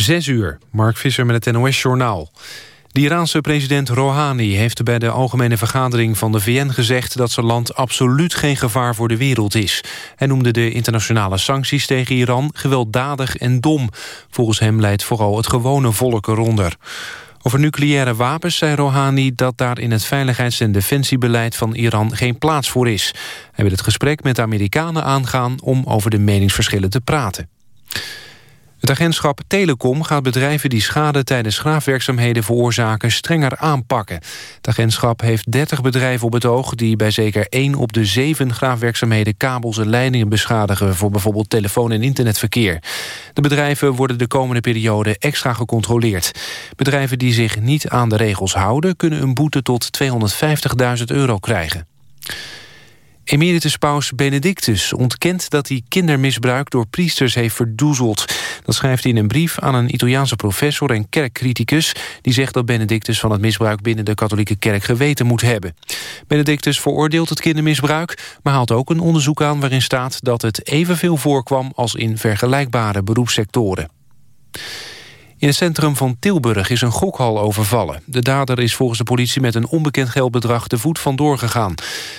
Zes uur, Mark Visser met het NOS-journaal. De Iraanse president Rouhani heeft bij de algemene vergadering van de VN gezegd dat zijn land absoluut geen gevaar voor de wereld is. Hij noemde de internationale sancties tegen Iran gewelddadig en dom. Volgens hem leidt vooral het gewone volk eronder. Over nucleaire wapens zei Rouhani dat daar in het veiligheids- en defensiebeleid van Iran geen plaats voor is. Hij wil het gesprek met de Amerikanen aangaan om over de meningsverschillen te praten. Het agentschap Telecom gaat bedrijven die schade tijdens graafwerkzaamheden veroorzaken strenger aanpakken. Het agentschap heeft 30 bedrijven op het oog die bij zeker 1 op de 7 graafwerkzaamheden kabels en leidingen beschadigen voor bijvoorbeeld telefoon- en internetverkeer. De bedrijven worden de komende periode extra gecontroleerd. Bedrijven die zich niet aan de regels houden kunnen een boete tot 250.000 euro krijgen. Emeritus paus Benedictus ontkent dat hij kindermisbruik door priesters heeft verdoezeld. Dat schrijft hij in een brief aan een Italiaanse professor en kerkcriticus... die zegt dat Benedictus van het misbruik binnen de katholieke kerk geweten moet hebben. Benedictus veroordeelt het kindermisbruik, maar haalt ook een onderzoek aan... waarin staat dat het evenveel voorkwam als in vergelijkbare beroepssectoren. In het centrum van Tilburg is een gokhal overvallen. De dader is volgens de politie met een onbekend geldbedrag de voet vandoor gegaan.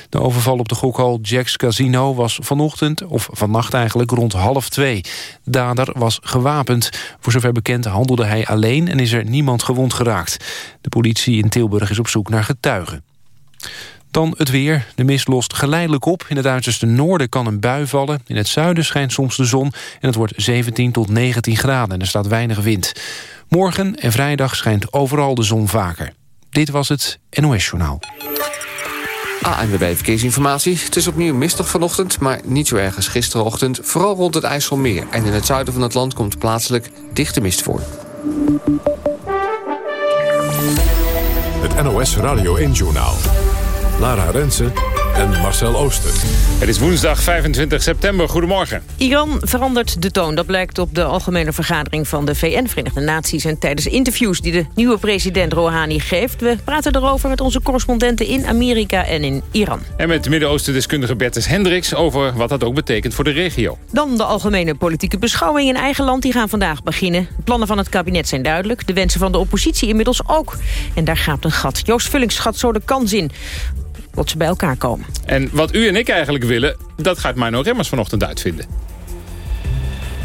De overval op de gokhal Jack's Casino was vanochtend, of vannacht eigenlijk, rond half twee. De dader was gewapend. Voor zover bekend handelde hij alleen en is er niemand gewond geraakt. De politie in Tilburg is op zoek naar getuigen. Dan het weer. De mist lost geleidelijk op. In het uiterste noorden kan een bui vallen. In het zuiden schijnt soms de zon. En het wordt 17 tot 19 graden en er staat weinig wind. Morgen en vrijdag schijnt overal de zon vaker. Dit was het NOS Journaal. ANWB Verkeersinformatie. Het is opnieuw mistig vanochtend, maar niet zo erg als gisterenochtend. Vooral rond het IJsselmeer. En in het zuiden van het land komt plaatselijk dichte mist voor. Het NOS Radio 1 Journaal. Lara Rensen en Marcel Ooster. Het is woensdag 25 september. Goedemorgen. Iran verandert de toon. Dat blijkt op de algemene vergadering van de VN, Verenigde Naties... en tijdens interviews die de nieuwe president Rouhani geeft. We praten erover met onze correspondenten in Amerika en in Iran. En met Midden-Oosten-deskundige Bertus Hendricks... over wat dat ook betekent voor de regio. Dan de algemene politieke beschouwing in eigen land. Die gaan vandaag beginnen. De plannen van het kabinet zijn duidelijk. De wensen van de oppositie inmiddels ook. En daar gaat een gat. Joost Vullings schat zo de kans in tot ze bij elkaar komen. En wat u en ik eigenlijk willen, dat gaat Mino Remmers vanochtend uitvinden.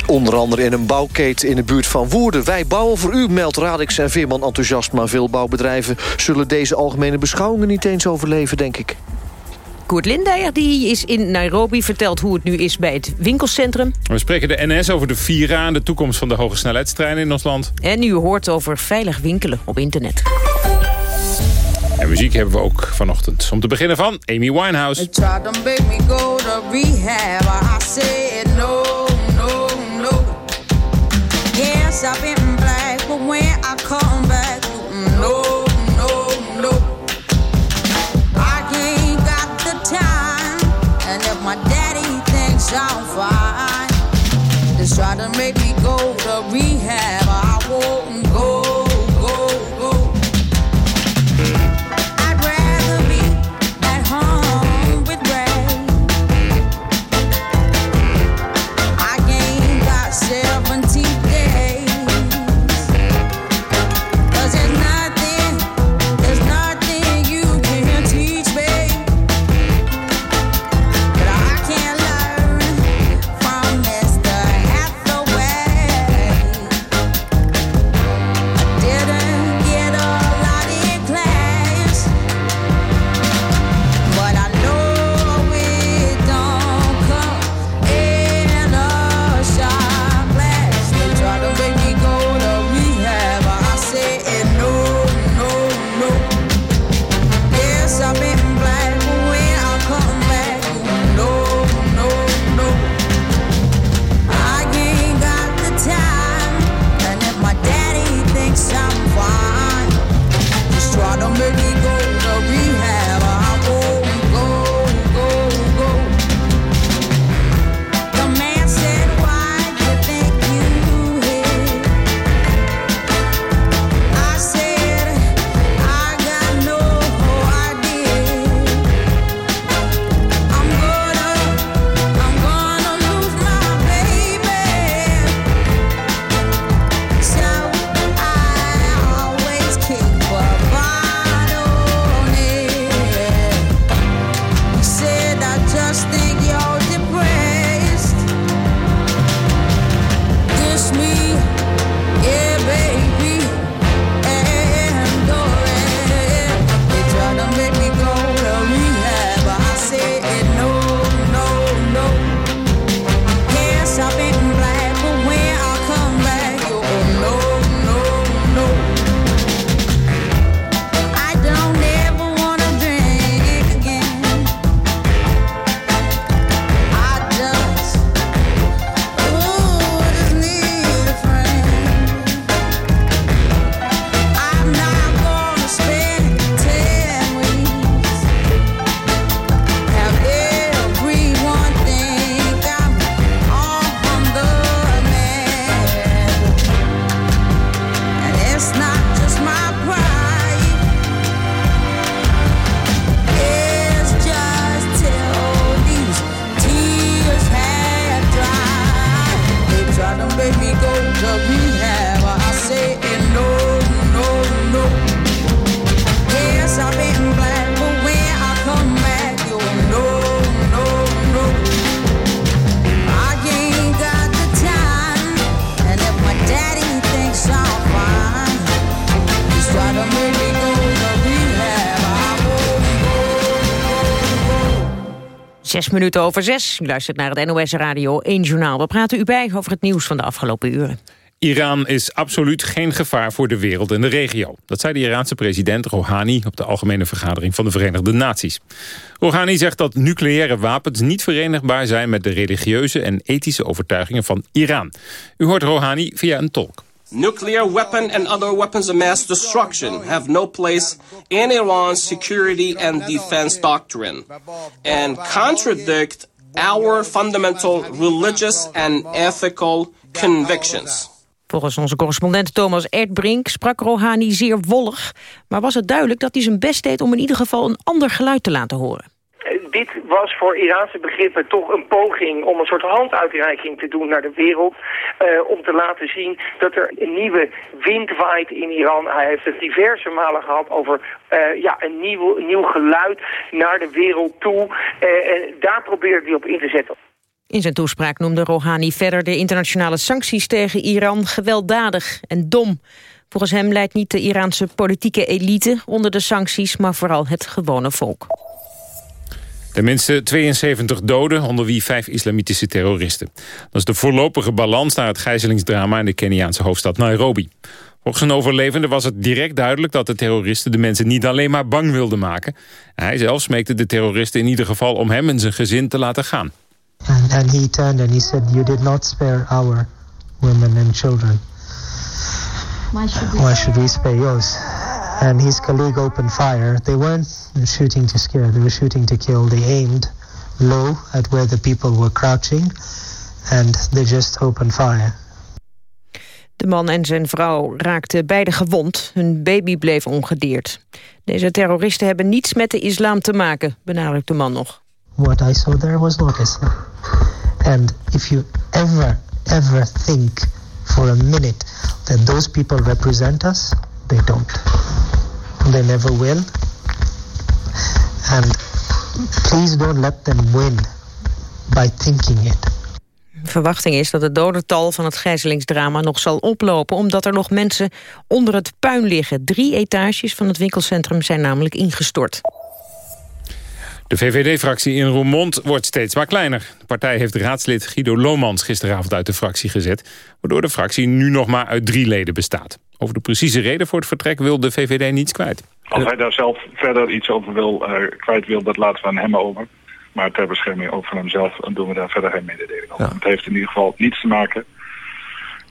Onder andere in een bouwketen in de buurt van Woerden. Wij bouwen voor u, meldt Radix en Veerman enthousiast... maar veel bouwbedrijven zullen deze algemene beschouwingen niet eens overleven, denk ik. Koert Lindeyer die is in Nairobi, vertelt hoe het nu is bij het winkelcentrum. We spreken de NS over de Vira en de toekomst van de hoge snelheidstreinen in ons land. En u hoort over veilig winkelen op internet. En muziek hebben we ook vanochtend. Om te beginnen van Amy Winehouse. Try to make me go to rehab. Zes minuten over zes. U luistert naar het NOS Radio 1 Journaal. We praten u bij over het nieuws van de afgelopen uren. Iran is absoluut geen gevaar voor de wereld en de regio. Dat zei de Iraanse president Rouhani op de Algemene Vergadering van de Verenigde Naties. Rouhani zegt dat nucleaire wapens niet verenigbaar zijn met de religieuze en ethische overtuigingen van Iran. U hoort Rouhani via een tolk. Nuclear weapon and other weapons of mass destruction have no place in Iran's security and defense doctrine and contradict our fundamental religious and ethical convictions. Volgens onze correspondent Thomas Erdbrink sprak Rouhani zeer wollig... maar was het duidelijk dat hij zijn best deed om in ieder geval een ander geluid te laten horen. Dit was voor Iraanse begrippen toch een poging om een soort handuitreiking te doen naar de wereld. eh, om te laten zien dat er een nieuwe wind waait in Iran. Hij heeft het diverse malen gehad over eh, ja, een, nieuw, nieuw geluid naar de wereld toe. Eh, en daar probeert hij op in te zetten. In zijn toespraak noemde Rouhani verder de internationale sancties tegen Iran gewelddadig en dom. Volgens hem leidt niet de Iraanse politieke elite onder de sancties, maar vooral het gewone volk. Tenminste 72 doden, onder wie vijf islamitische terroristen. Dat is de voorlopige balans na het gijzelingsdrama in de Keniaanse hoofdstad Nairobi. Volgens een overlevende was het direct duidelijk dat de terroristen de mensen niet alleen maar bang wilden maken. Hij zelf smeekte de terroristen in ieder geval om hem en zijn gezin te laten gaan. And, and he turned and he said, You did not spare our women and children. Why should we spare yours? And his colleague opened fire. They weren't shooting to scare, they were shooting to kill. They aimed low at where the people were crouching and they just opened fire. De man en zijn vrouw raakten beide gewond. Hun baby bleef ongedeerd. Deze terroristen hebben niets met de islam te maken, benadrukt de man nog. What I saw there was not Islam. And if you ever, ever think for a minute that those people represent us, they don't. They never will. And please don't let them win by thinking it. Verwachting is dat het dodental van het gijzelingsdrama nog zal oplopen... omdat er nog mensen onder het puin liggen. Drie etages van het winkelcentrum zijn namelijk ingestort. De VVD-fractie in Roermond wordt steeds maar kleiner. De partij heeft raadslid Guido Lomans gisteravond uit de fractie gezet... waardoor de fractie nu nog maar uit drie leden bestaat. Over de precieze reden voor het vertrek wil de VVD niets kwijt. Als hij daar zelf verder iets over wil, eh, kwijt wil, dat laten we aan hem over. Maar ter bescherming ook van hemzelf doen we daar verder geen mededeling over. Het heeft in ieder geval niets te maken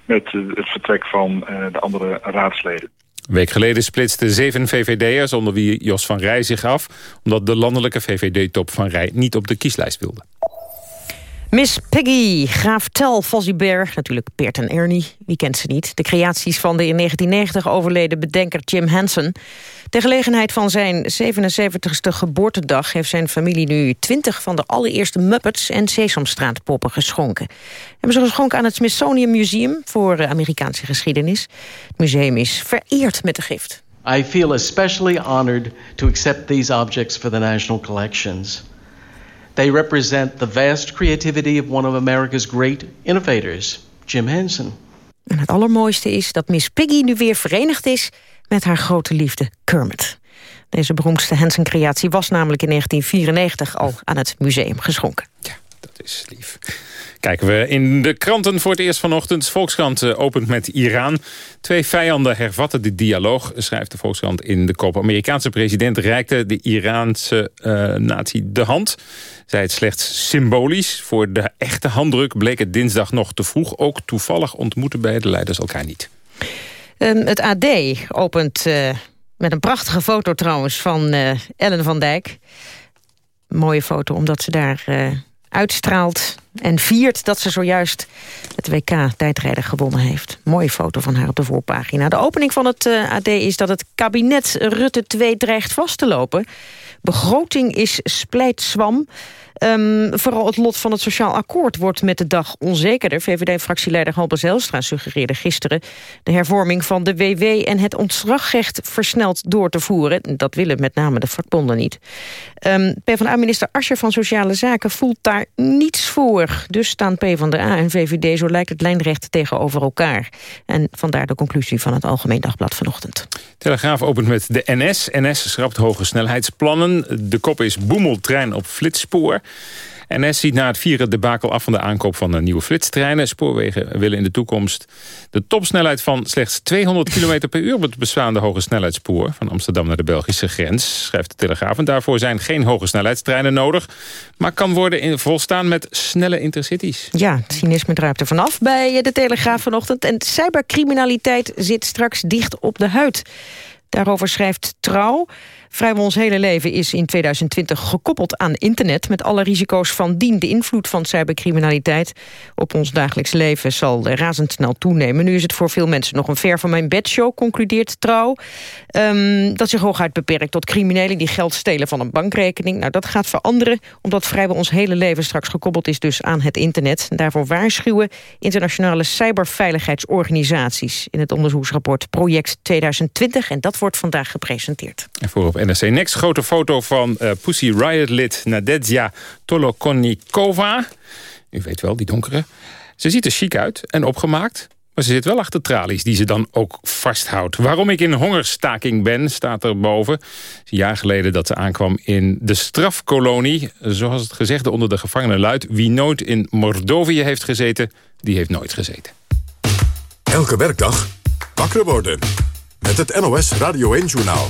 met eh, het vertrek van eh, de andere raadsleden. Een week geleden splitsten zeven VVD'ers, onder wie Jos van Rij zich af... omdat de landelijke VVD-top van Rij niet op de kieslijst wilde. Miss Peggy, Graaf Tel, Vossieberg, natuurlijk Peert en Ernie, wie kent ze niet. De creaties van de in 1990 overleden bedenker Jim Henson. Ter gelegenheid van zijn 77ste geboortedag heeft zijn familie nu 20 van de allereerste Muppets en Sesamstraatpoppen geschonken. Hebben ze geschonken aan het Smithsonian Museum voor eh, Amerikaanse geschiedenis. Het museum is vereerd met de gift. I feel especially honored to accept these objects for the National Collections. They represent the vast creativity of one of America's great innovators, Jim Henson. En het allermooiste is dat Miss Piggy nu weer verenigd is met haar grote liefde Kermit. Deze beroemdste Henson-creatie was namelijk in 1994 al aan het museum geschonken. Dat is lief. Kijken we in de kranten voor het eerst vanochtend. Volkskrant eh, opent met Iran. Twee vijanden hervatten de dialoog, schrijft de Volkskrant in de kop. Amerikaanse president reikte de Iraanse uh, natie de hand. Zij het slechts symbolisch. Voor de echte handdruk bleek het dinsdag nog te vroeg. Ook toevallig ontmoeten beide leiders elkaar niet. Um, het AD opent uh, met een prachtige foto trouwens van Ellen van Dijk. Mooie foto omdat ze daar uitstraalt En viert dat ze zojuist het WK-tijdrijden gewonnen heeft. Mooie foto van haar op de voorpagina. De opening van het eh, AD is dat het kabinet Rutte 2 dreigt vast te lopen. Begroting is splijtswam. Um, vooral het lot van het sociaal akkoord wordt met de dag onzekerder. VVD-fractieleider Halbe Zijlstra suggereerde gisteren... de hervorming van de WW en het ontslagrecht versneld door te voeren. Dat willen met name de vakbonden niet. Um, PvdA-minister Ascher van Sociale Zaken voelt daar niets voor. Dus staan PvdA en VVD, zo lijkt het lijnrecht tegenover elkaar. En vandaar de conclusie van het Algemeen Dagblad vanochtend. Telegraaf opent met de NS. NS schrapt hoge snelheidsplannen. De kop is boemeltrein op flitsspoor. NS ziet na het vieren debakel af van de aankoop van nieuwe flitstreinen. Spoorwegen willen in de toekomst de topsnelheid van slechts 200 km per uur... op het bestaande hoge snelheidsspoor van Amsterdam naar de Belgische grens, schrijft de Telegraaf. En daarvoor zijn geen hoge snelheidstreinen nodig... maar kan worden in, volstaan met snelle intercities. Ja, het cynisme druipt er vanaf bij de Telegraaf vanochtend. En cybercriminaliteit zit straks dicht op de huid. Daarover schrijft Trouw... Vrijwel ons hele leven is in 2020 gekoppeld aan internet... met alle risico's van dien. De invloed van cybercriminaliteit op ons dagelijks leven... zal razendsnel toenemen. Nu is het voor veel mensen nog een ver van mijn bedshow... concludeert Trouw. Um, dat zich hooguit beperkt tot criminelen... die geld stelen van een bankrekening. Nou, dat gaat veranderen, omdat vrijwel ons hele leven... straks gekoppeld is dus aan het internet. daarvoor waarschuwen internationale cyberveiligheidsorganisaties... in het onderzoeksrapport Project 2020. En dat wordt vandaag gepresenteerd. En voor NRC Next. Grote foto van uh, Pussy Riot-lid Nadezhda Tolokonnikova. U weet wel, die donkere. Ze ziet er chic uit en opgemaakt. Maar ze zit wel achter tralies die ze dan ook vasthoudt. Waarom ik in hongerstaking ben, staat er boven. Een jaar geleden dat ze aankwam in de strafkolonie. Zoals het gezegde onder de gevangenen luidt... wie nooit in Mordovië heeft gezeten, die heeft nooit gezeten. Elke werkdag wakker worden. Met het NOS Radio 1-journaal.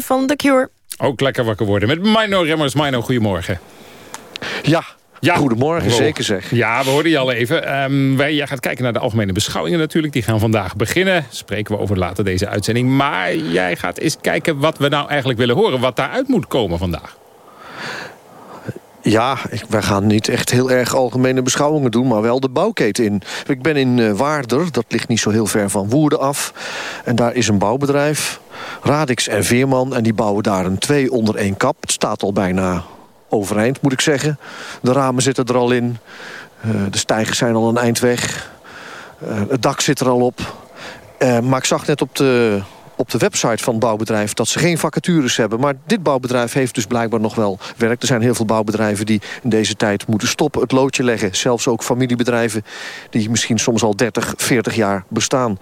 Van The Cure. Ook lekker wakker worden met Mino Remmers. Mino, goedemorgen. Ja, Ja. goedemorgen, Wow. zeker zeg. Ja, we hoorden je al even. Ehm, wij, jij gaat kijken naar de algemene beschouwingen natuurlijk. Die gaan vandaag beginnen. Spreken we over later deze uitzending. Maar jij gaat eens kijken wat we nou eigenlijk willen horen. Wat daaruit moet komen vandaag. Ja, ik, wij gaan niet echt heel erg algemene beschouwingen doen... maar wel de bouwketen in. Ik ben in eh, Waarder, dat ligt niet zo heel ver van Woerden af. En daar is een bouwbedrijf, Radix en Veerman... en die bouwen daar een twee onder één kap. Het staat al bijna overeind, moet ik zeggen. De ramen zitten er al in. Eh, de stijgers zijn al een eind weg. Eh, het dak zit er al op. Eh, maar ik zag net op de, op de website van het bouwbedrijf... dat ze geen vacatures hebben. Maar dit bouwbedrijf heeft dus blijkbaar nog wel werk. Er zijn heel veel bouwbedrijven die in deze tijd moeten stoppen. Het loodje leggen. Zelfs ook familiebedrijven die misschien soms al 30, 40 jaar bestaan.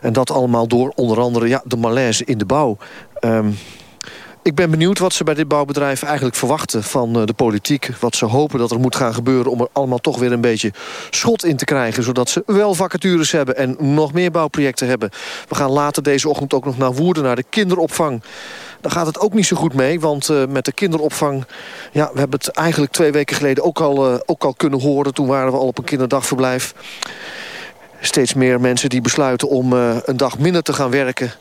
En dat allemaal door onder andere ja, de malaise in de bouw. Ehm, ik ben benieuwd wat ze bij dit bouwbedrijf eigenlijk verwachten van eh, de politiek. Wat ze hopen dat er moet gaan gebeuren om er allemaal toch weer een beetje schot in te krijgen. Zodat ze wel vacatures hebben en nog meer bouwprojecten hebben. We gaan later deze ochtend ook nog naar Woerden, naar de kinderopvang. Daar gaat het ook niet zo goed mee, want eh, met de kinderopvang... Ja, we hebben het eigenlijk twee weken geleden ook al, eh, ook al kunnen horen. Toen waren we al op een kinderdagverblijf. Steeds meer mensen die besluiten om een dag minder te gaan werken...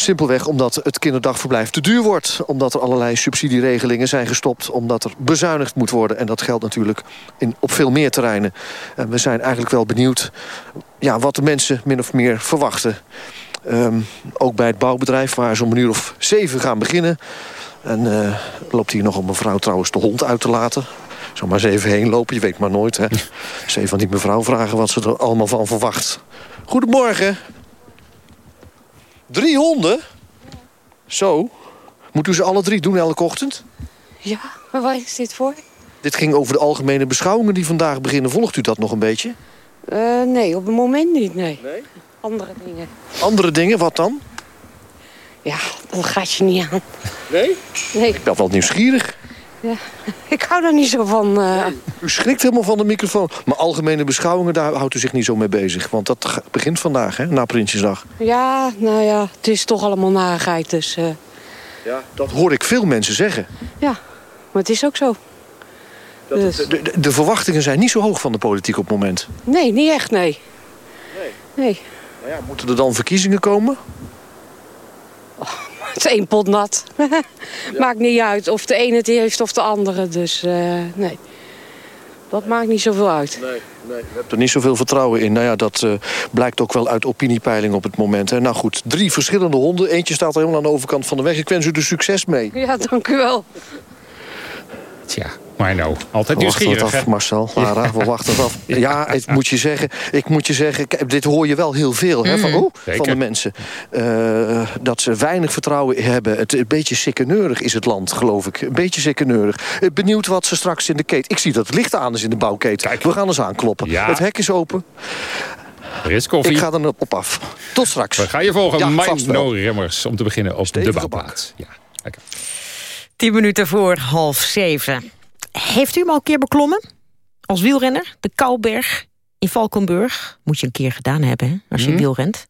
Simpelweg omdat het kinderdagverblijf te duur wordt. Omdat er allerlei subsidieregelingen zijn gestopt. Omdat er bezuinigd moet worden. En dat geldt natuurlijk in, op veel meer terreinen. En we zijn eigenlijk wel benieuwd ja, wat de mensen min of meer verwachten. Ehm, ook bij het bouwbedrijf waar ze om een uur of zeven gaan beginnen. En eh, loopt hier nog een mevrouw trouwens de hond uit te laten. Zal maar eens even heen lopen, je weet maar nooit. Hè? Eens even aan die mevrouw vragen wat ze er allemaal van verwacht. Goedemorgen. Drie honden? Zo. Moet u ze alle drie doen elke ochtend? Ja, maar waar is dit voor? Dit ging over de algemene beschouwingen die vandaag beginnen. Volgt u dat nog een beetje? Eh, nee, op het moment niet, nee. Nee? Andere dingen. Andere dingen, wat dan? Ja, dat gaat je niet aan. Nee? Nee, Ik ben wel nieuwsgierig. Ja. ik hou er niet zo van. eh. U schrikt helemaal van de microfoon. Maar algemene beschouwingen, daar houdt u zich niet zo mee bezig. Want dat begint vandaag, hè, na Prinsjesdag. Ja, nou ja, het is toch allemaal narigheid, dus... eh, Ja. Dat hoor ik veel mensen zeggen. ja, maar het is ook zo. Dus, De, de, de verwachtingen zijn niet zo hoog van de politiek op het moment. nee, niet echt, nee. Nee, Nou ja, moeten er dan verkiezingen komen? het is één pot nat. maakt niet uit of de ene het heeft of de andere, dus eh, nee. Dat maakt niet zoveel uit. Nee, nee. Je hebt er niet zoveel vertrouwen in. Nou ja, dat eh, blijkt ook wel uit opiniepeilingen op het moment. Hè. Nou goed, drie verschillende honden. Eentje staat helemaal aan de overkant van de weg. Ik wens u er succes mee. Ja, dank u wel. Tja, maar nou, altijd We wachten het nieuwsgierig. af? Marcel. Lara, we wachten het af. Ja, ik moet je zeggen, ik moet je zeggen dit hoor je wel heel veel hè, van, oh, van de mensen. Eh, dat ze weinig vertrouwen hebben. Het, een beetje sikkeneurig is het land, geloof ik. Een beetje sikkeneurig. Eh, Benieuwd wat ze straks in de keten... Ik zie dat het licht aan is in de bouwketen. Kijk. We gaan eens aankloppen. Ja. Het hek is open. Er is koffie. Ik ga er op af. Tot straks. We gaan je volgen, Ja. Mino Remmers, om te beginnen op Stevige de bouwplaats. Ja, lekker. Tien minuten voor half zeven. Heeft u hem al een keer beklommen? Als wielrenner? De Kouberg in Valkenburg. Moet je een keer gedaan hebben, hè, als je wielrent.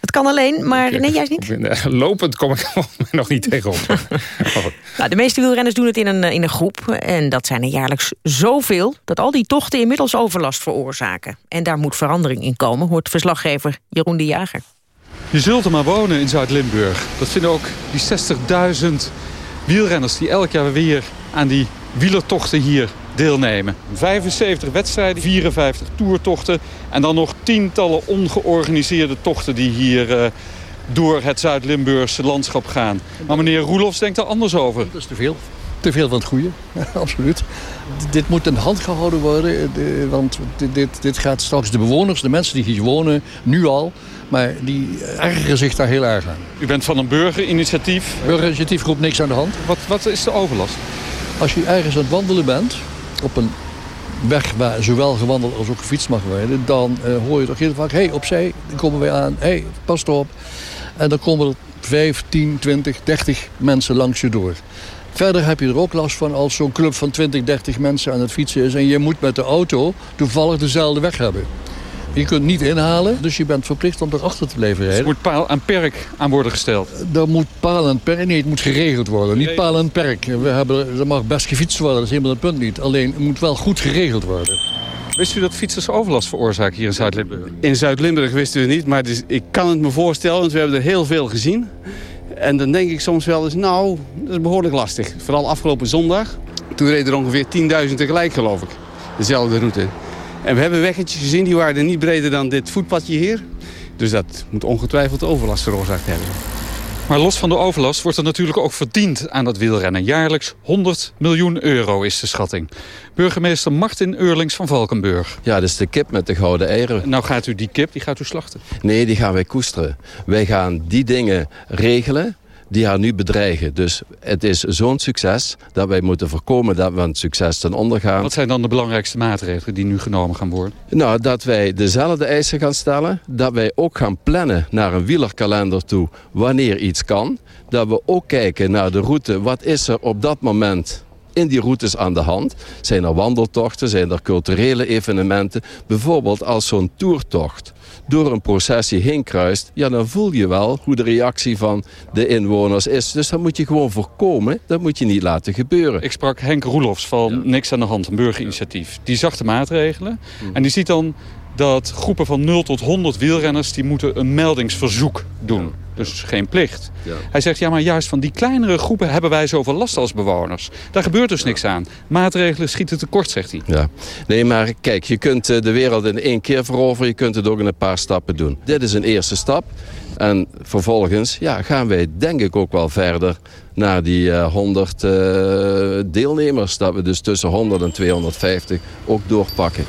Dat kan alleen, maar... Nee, juist niet. Lopend kom ik nog niet tegenop. Goed. Nou, de meeste wielrenners doen het in een, eh, in een groep. En dat zijn er jaarlijks zoveel... dat al die tochten inmiddels overlast veroorzaken. En daar moet verandering in komen, hoort verslaggever Jeroen de Jager. Je zult er maar wonen in Zuid-Limburg. Dat vinden ook die 60.000 wielrenners die elk jaar weer aan die wielertochten hier deelnemen. 75 wedstrijden, 54 toertochten en dan nog tientallen ongeorganiseerde tochten die hier eh, door het Zuid-Limburgse landschap gaan. Maar meneer Roelofs denkt er anders over. Dat is te veel. Te veel van het goede, absoluut. D- Dit moet in de hand gehouden worden, eh, want dit, dit, dit gaat straks de bewoners, de mensen die hier wonen, nu al, maar die ergeren zich daar heel erg aan. U bent van een burgerinitiatief. Burgerinitiatief roept niks aan de hand. Wat, wat is de overlast? Als je ergens aan het wandelen bent, op een weg waar zowel gewandeld als ook gefietst mag worden, dan eh, hoor je toch heel vaak, hé, hey, opzij, dan komen we aan, hé, hey, pas op. En dan komen er 5, 10, 20, 30 mensen langs je door. Verder heb je er ook last van als zo'n club van 20, 30 mensen aan het fietsen is... en je moet met de auto toevallig dezelfde weg hebben. Je kunt niet inhalen, dus je bent verplicht om erachter te blijven rijden. Er moet paal en perk aan worden gesteld. Er moet paal en perk, nee, het moet geregeld worden. Niet paal en perk. We hebben, er mag best gefietst worden, dat is helemaal het punt niet. Alleen, het moet wel goed geregeld worden. Wist u dat fietsers overlast veroorzaken hier in Zuid-Limburg? In Zuid-Limburg wisten we het niet, maar dus, ik kan het me voorstellen, want we hebben er heel veel gezien. En dan denk ik soms wel eens, nou, dat is behoorlijk lastig. Vooral afgelopen zondag. Toen reden er ongeveer 10.000 tegelijk, geloof ik. Dezelfde route. En we hebben weggetjes gezien, die waren niet breder dan dit voetpadje hier. Dus dat moet ongetwijfeld overlast veroorzaakt hebben. Maar los van de overlast wordt er natuurlijk ook verdiend aan dat wielrennen. Jaarlijks 100 miljoen euro is de schatting. Burgemeester Martin Eurlings van Valkenburg. Ja, dat is de kip met de gouden eieren. Nou gaat u die kip, die gaat u slachten? Nee, die gaan wij koesteren. Wij gaan die dingen regelen die haar nu bedreigen. Dus het is zo'n succes dat wij moeten voorkomen dat we aan het succes ten onder gaan. Wat zijn dan de belangrijkste maatregelen die nu genomen gaan worden? Nou, dat wij dezelfde eisen gaan stellen. Dat wij ook gaan plannen naar een wielerkalender toe wanneer iets kan. Dat we ook kijken naar de route. Wat is er op dat moment in die routes aan de hand? Zijn er wandeltochten? Zijn er culturele evenementen? Bijvoorbeeld als zo'n toertocht door een processie heen kruist... ja, dan voel je wel hoe de reactie van de inwoners is. Dus dat moet je gewoon voorkomen. Dat moet je niet laten gebeuren. Ik sprak Henk Roelofs van Niks aan de Hand, een burgerinitiatief. Die zag de maatregelen en die ziet dan dat groepen van 0 tot 100 wielrenners... die moeten een meldingsverzoek doen. Dus geen plicht. Hij zegt, ja, maar juist van die kleinere groepen hebben wij zoveel last als bewoners. Daar gebeurt dus niks aan. Maatregelen schieten tekort, zegt hij. Ja. Nee, maar kijk, je kunt eh, de wereld in één keer veroveren. Je kunt het ook in een paar stappen doen. Dit is een eerste stap. En vervolgens ja, gaan wij denk ik ook wel verder naar die uh, 100 uh, deelnemers. Dat we dus tussen 100 en 250 ook doorpakken.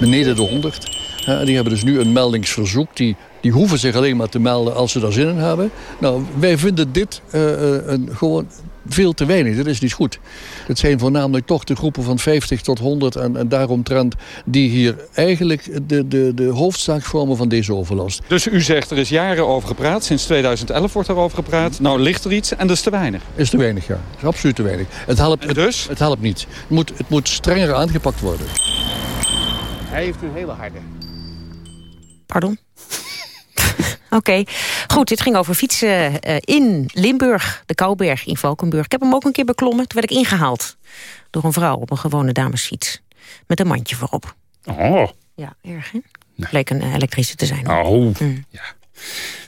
Beneden de 100. Uh, die hebben dus nu een meldingsverzoek. Die, die hoeven zich alleen maar te melden als ze daar zin in hebben. Nou, wij vinden dit uh, een, gewoon veel te weinig. Dat is niet goed. Het zijn voornamelijk toch de groepen van 50 tot 100 en, en daaromtrent... die hier eigenlijk de, de, de hoofdzaak vormen van deze overlast. Dus u zegt er is jaren over gepraat. Sinds 2011 wordt er over gepraat. Nou ligt er iets en dat is te weinig. Is te weinig, ja. is absoluut te weinig. Het helpt, het, dus? het helpt niet. Het moet, het moet strenger aangepakt worden. Hij heeft een hele harde. Pardon? Oké, okay. goed. Dit ging over fietsen uh, in Limburg, de Kouberg in Valkenburg. Ik heb hem ook een keer beklommen. Toen werd ik ingehaald door een vrouw op een gewone damesfiets. Met een mandje voorop. Oh. Ja, erg hè? Nee. Bleek een elektrische te zijn. Oh, mm. ja.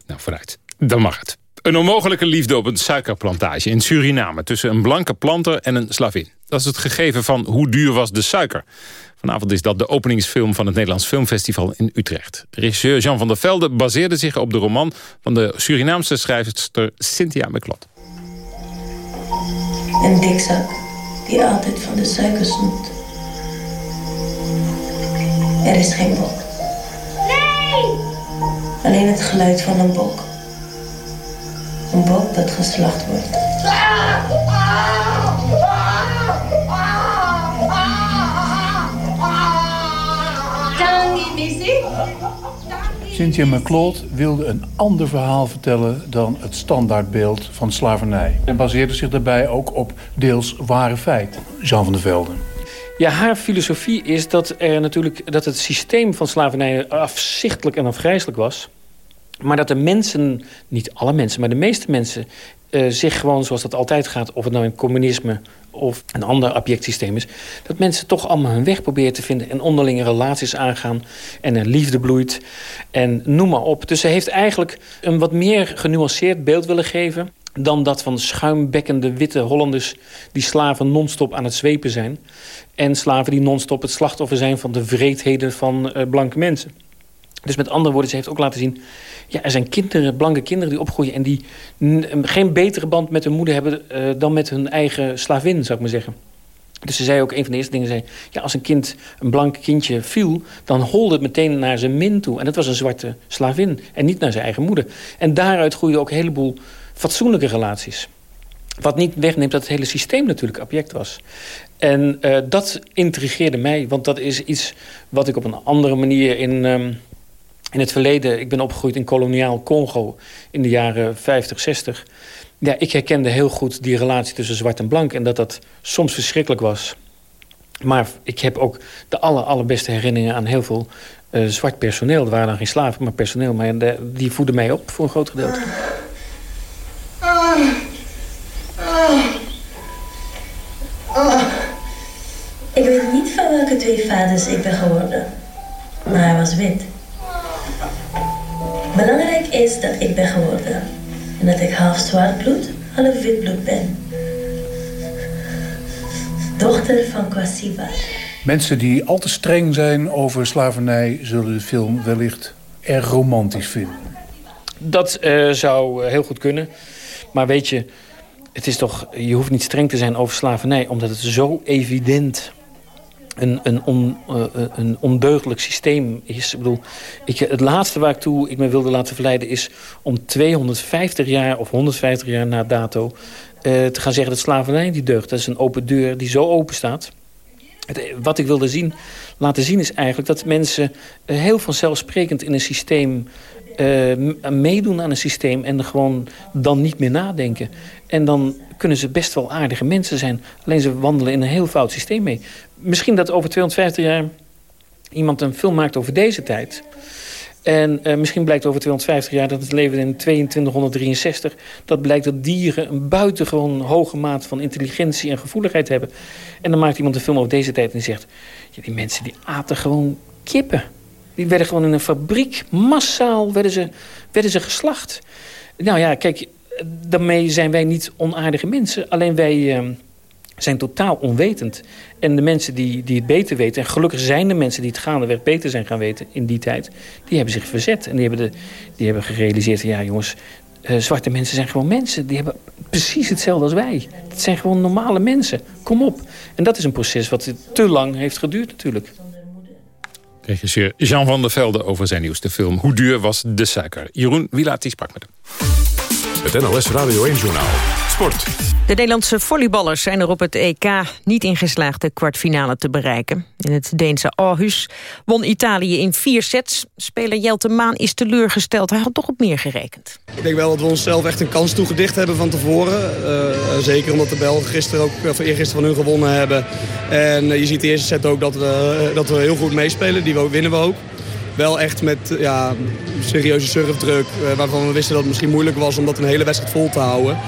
Nou, vooruit. Dan mag het. Een onmogelijke liefde op een suikerplantage in Suriname... tussen een blanke planter en een slavin. Dat is het gegeven van hoe duur was de suiker. Vanavond is dat de openingsfilm van het Nederlands Filmfestival in Utrecht. Regisseur Jean van der Velde baseerde zich op de roman... van de Surinaamse schrijfster Cynthia McLeod. Een dikzak die altijd van de suiker snoept. Er is geen bok. Nee! Alleen het geluid van een bok. Een bok dat geslacht wordt. Cynthia McLeod wilde een ander verhaal vertellen dan het standaardbeeld van slavernij. En baseerde zich daarbij ook op deels ware feiten. Jean van der Velden. Ja, haar filosofie is dat, er natuurlijk, dat het systeem van slavernij afzichtelijk en afgrijzelijk was. Maar dat de mensen, niet alle mensen, maar de meeste mensen... Uh, zich gewoon zoals dat altijd gaat, of het nou in communisme of een ander objectsysteem is... dat mensen toch allemaal hun weg proberen te vinden... en onderlinge relaties aangaan en er liefde bloeit en noem maar op. Dus ze heeft eigenlijk een wat meer genuanceerd beeld willen geven... dan dat van schuimbekkende witte Hollanders... die slaven non-stop aan het zwepen zijn... en slaven die non-stop het slachtoffer zijn van de vreedheden van uh, blanke mensen. Dus met andere woorden, ze heeft ook laten zien... ja, er zijn kinderen, blanke kinderen die opgroeien... en die geen betere band met hun moeder hebben... Uh, dan met hun eigen slavin, zou ik maar zeggen. Dus ze zei ook, een van de eerste dingen zei... ja, als een kind, een blank kindje viel... dan holde het meteen naar zijn min toe. En dat was een zwarte slavin. En niet naar zijn eigen moeder. En daaruit groeiden ook een heleboel fatsoenlijke relaties. Wat niet wegneemt dat het hele systeem natuurlijk object was. En uh, dat intrigeerde mij. Want dat is iets wat ik op een andere manier in... Um, in het verleden, ik ben opgegroeid in koloniaal Congo in de jaren 50, 60. Ja, ik herkende heel goed die relatie tussen zwart en blank. En dat dat soms verschrikkelijk was. Maar ik heb ook de aller, allerbeste herinneringen aan heel veel uh, zwart personeel. Er waren dan geen slaven, maar personeel. Maar die voeden mij op voor een groot gedeelte. Ik weet niet van welke twee vaders ik ben geworden. Maar hij was wit. Belangrijk is dat ik ben geworden. En dat ik half zwart bloed, half wit bloed ben. Dochter van Kwasiba. Mensen die al te streng zijn over slavernij... zullen de film wellicht erg romantisch vinden. Dat uh, zou heel goed kunnen. Maar weet je, het is toch, je hoeft niet streng te zijn over slavernij... omdat het zo evident een, een, on, uh, een ondeugdelijk systeem is. Ik bedoel, ik, het laatste waar ik toe ik me wilde laten verleiden... is om 250 jaar of 150 jaar na dato... Uh, te gaan zeggen dat slavernij die deugt. Dat is een open deur die zo open staat. Het, wat ik wilde zien, laten zien is eigenlijk dat mensen heel vanzelfsprekend in een systeem meedoen aan een systeem en er gewoon dan niet meer nadenken. En dan kunnen ze best wel aardige mensen zijn. Alleen ze wandelen in een heel fout systeem mee. Misschien dat over 250 jaar iemand een film maakt over deze tijd... En uh, misschien blijkt over 250 jaar dat het leven in 2263... dat blijkt dat dieren een buitengewoon hoge maat van intelligentie en gevoeligheid hebben. En dan maakt iemand een film over deze tijd en zegt... Ja, die mensen die aten gewoon kippen. Die werden gewoon in een fabriek, massaal werden ze, werden ze geslacht. Nou ja, kijk, daarmee zijn wij niet onaardige mensen. Alleen wij uh, zijn totaal onwetend. En de mensen die, die het beter weten... en gelukkig zijn de mensen die het gaandeweg beter zijn gaan weten in die tijd... die hebben zich verzet. En die hebben, de, die hebben gerealiseerd... ja jongens, uh, zwarte mensen zijn gewoon mensen. Die hebben precies hetzelfde als wij. Het zijn gewoon normale mensen. Kom op. En dat is een proces wat te lang heeft geduurd natuurlijk. Regisseur Jean van der Velde over zijn nieuwste film. Hoe duur was de suiker? Jeroen Wilaat sprak met hem. Het NLS Radio 1 Journaal. Sport. De Nederlandse volleyballers zijn er op het EK niet in geslaagd de kwartfinale te bereiken. In het Deense Aarhus won Italië in vier sets. Speler Jelte Maan is teleurgesteld. Hij had toch op meer gerekend. Ik denk wel dat we onszelf echt een kans toegedicht hebben van tevoren. Uh, zeker omdat de Belgen gisteren ook, of eergisteren van hun gewonnen hebben. En uh, je ziet de eerste set ook dat we, dat we heel goed meespelen. Die winnen we ook wel echt met ja, serieuze surfdruk. Uh, waarvan we wisten dat het misschien moeilijk was om dat een hele wedstrijd vol te houden.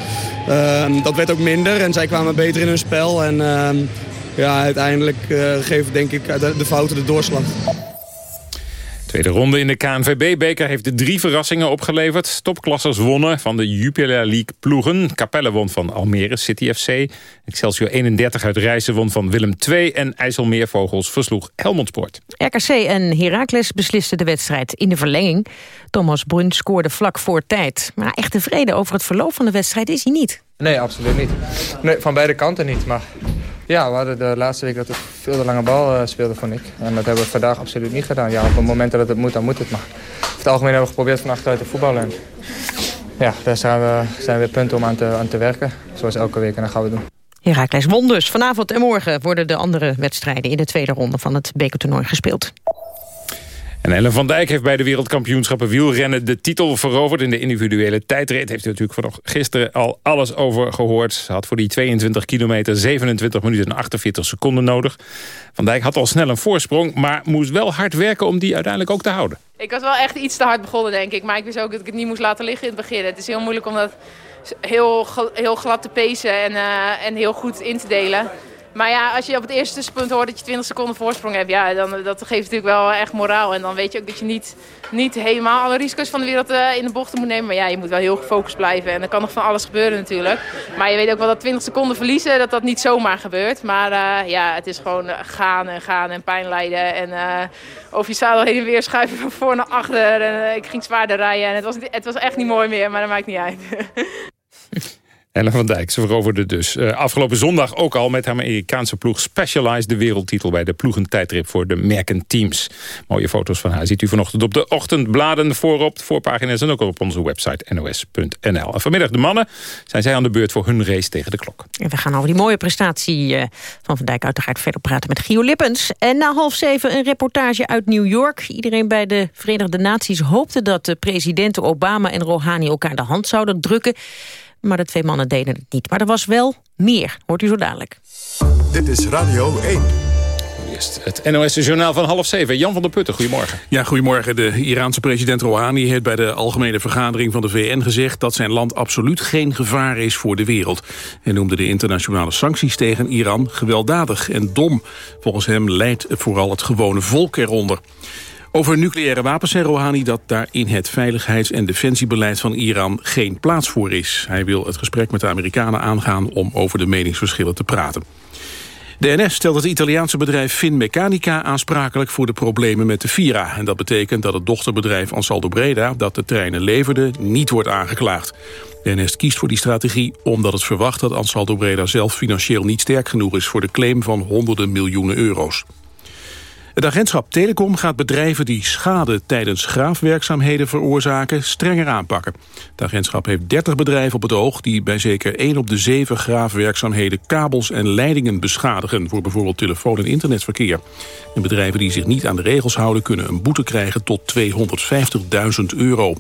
Uh, dat werd ook minder en zij kwamen beter in hun spel. En uh, ja, uiteindelijk uh, geven denk ik de fouten de doorslag. Tweede ronde in de KNVB-beker heeft de drie verrassingen opgeleverd. Topklassers wonnen van de Jupiler League ploegen. Capelle won van Almere City FC. Excelsior 31 uit Rijssen won van Willem II. En IJsselmeervogels versloeg Helmond Sport. RKC en Heracles beslisten de wedstrijd in de verlenging. Thomas Brun scoorde vlak voor tijd. Maar echt tevreden over het verloop van de wedstrijd is hij niet. Nee, absoluut niet. Nee, van beide kanten niet. Maar ja, we hadden de laatste week dat we veel te lange bal uh, speelden, vond ik. En dat hebben we vandaag absoluut niet gedaan. Ja, op het moment dat het moet, dan moet het. Maar over het algemeen hebben we geprobeerd van achteruit te voetballen. En ja, daar zijn, we, zijn weer punten om aan te, aan te werken. Zoals elke week. En dat gaan we doen. Herakles won dus. Vanavond en morgen worden de andere wedstrijden... in de tweede ronde van het bekertoernooi gespeeld. En Ellen van Dijk heeft bij de wereldkampioenschappen wielrennen de titel veroverd. In de individuele tijdrit heeft u natuurlijk vanochtend gisteren al alles over gehoord. Ze had voor die 22 kilometer 27 minuten en 48 seconden nodig. Van Dijk had al snel een voorsprong, maar moest wel hard werken om die uiteindelijk ook te houden. Ik was wel echt iets te hard begonnen, denk ik. Maar ik wist ook dat ik het niet moest laten liggen in het begin. Het is heel moeilijk om dat heel, heel glad te pacen en, uh, en heel goed in te delen. Maar ja, als je op het eerste tussenpunt hoort dat je 20 seconden voorsprong hebt, ja, dan dat geeft natuurlijk wel echt moraal. En dan weet je ook dat je niet, niet helemaal alle risico's van de wereld uh, in de bochten moet nemen. Maar ja, je moet wel heel gefocust blijven. En er kan nog van alles gebeuren natuurlijk. Maar je weet ook wel dat 20 seconden verliezen, dat dat niet zomaar gebeurt. Maar uh, ja, het is gewoon gaan en gaan en pijn lijden. En over je zadel heen en weer schuiven van voor naar achter. En ik ging zwaarder rijden. En het was, het was echt niet mooi meer, maar dat maakt niet uit. Ellen van Dijk, ze veroverde dus uh, afgelopen zondag ook al met haar Amerikaanse ploeg Specialized de wereldtitel bij de ploegentijdrip voor de merkenteams. Mooie foto's van haar ziet u vanochtend op de ochtendbladen voorop, de voorpagina's en ook op onze website nos.nl. En vanmiddag de mannen zijn zij aan de beurt voor hun race tegen de klok. En we gaan over die mooie prestatie uh, van Van Dijk uiteraard verder praten met Gio Lippens. En na half zeven een reportage uit New York. Iedereen bij de Verenigde Naties hoopte dat de presidenten Obama en Rouhani elkaar de hand zouden drukken. Maar de twee mannen deden het niet. Maar er was wel meer, hoort u zo dadelijk. Dit is Radio 1. Eerst het NOS-journaal van half zeven. Jan van der Putten, goedemorgen. Ja, goedemorgen. De Iraanse president Rouhani heeft bij de algemene vergadering van de VN gezegd dat zijn land absoluut geen gevaar is voor de wereld. Hij noemde de internationale sancties tegen Iran gewelddadig en dom. Volgens hem leidt vooral het gewone volk eronder. Over nucleaire wapens zei Rouhani dat daar in het veiligheids- en defensiebeleid van Iran geen plaats voor is. Hij wil het gesprek met de Amerikanen aangaan om over de meningsverschillen te praten. De NS stelt het Italiaanse bedrijf Finmeccanica aansprakelijk voor de problemen met de Vira. En dat betekent dat het dochterbedrijf Ansaldo Breda, dat de treinen leverde, niet wordt aangeklaagd. De NS kiest voor die strategie omdat het verwacht dat Ansaldo Breda zelf financieel niet sterk genoeg is voor de claim van honderden miljoenen euro's. Het agentschap Telecom gaat bedrijven die schade tijdens graafwerkzaamheden veroorzaken strenger aanpakken. Het agentschap heeft 30 bedrijven op het oog die bij zeker 1 op de 7 graafwerkzaamheden kabels en leidingen beschadigen voor bijvoorbeeld telefoon- en internetverkeer. En bedrijven die zich niet aan de regels houden kunnen een boete krijgen tot 250.000 euro.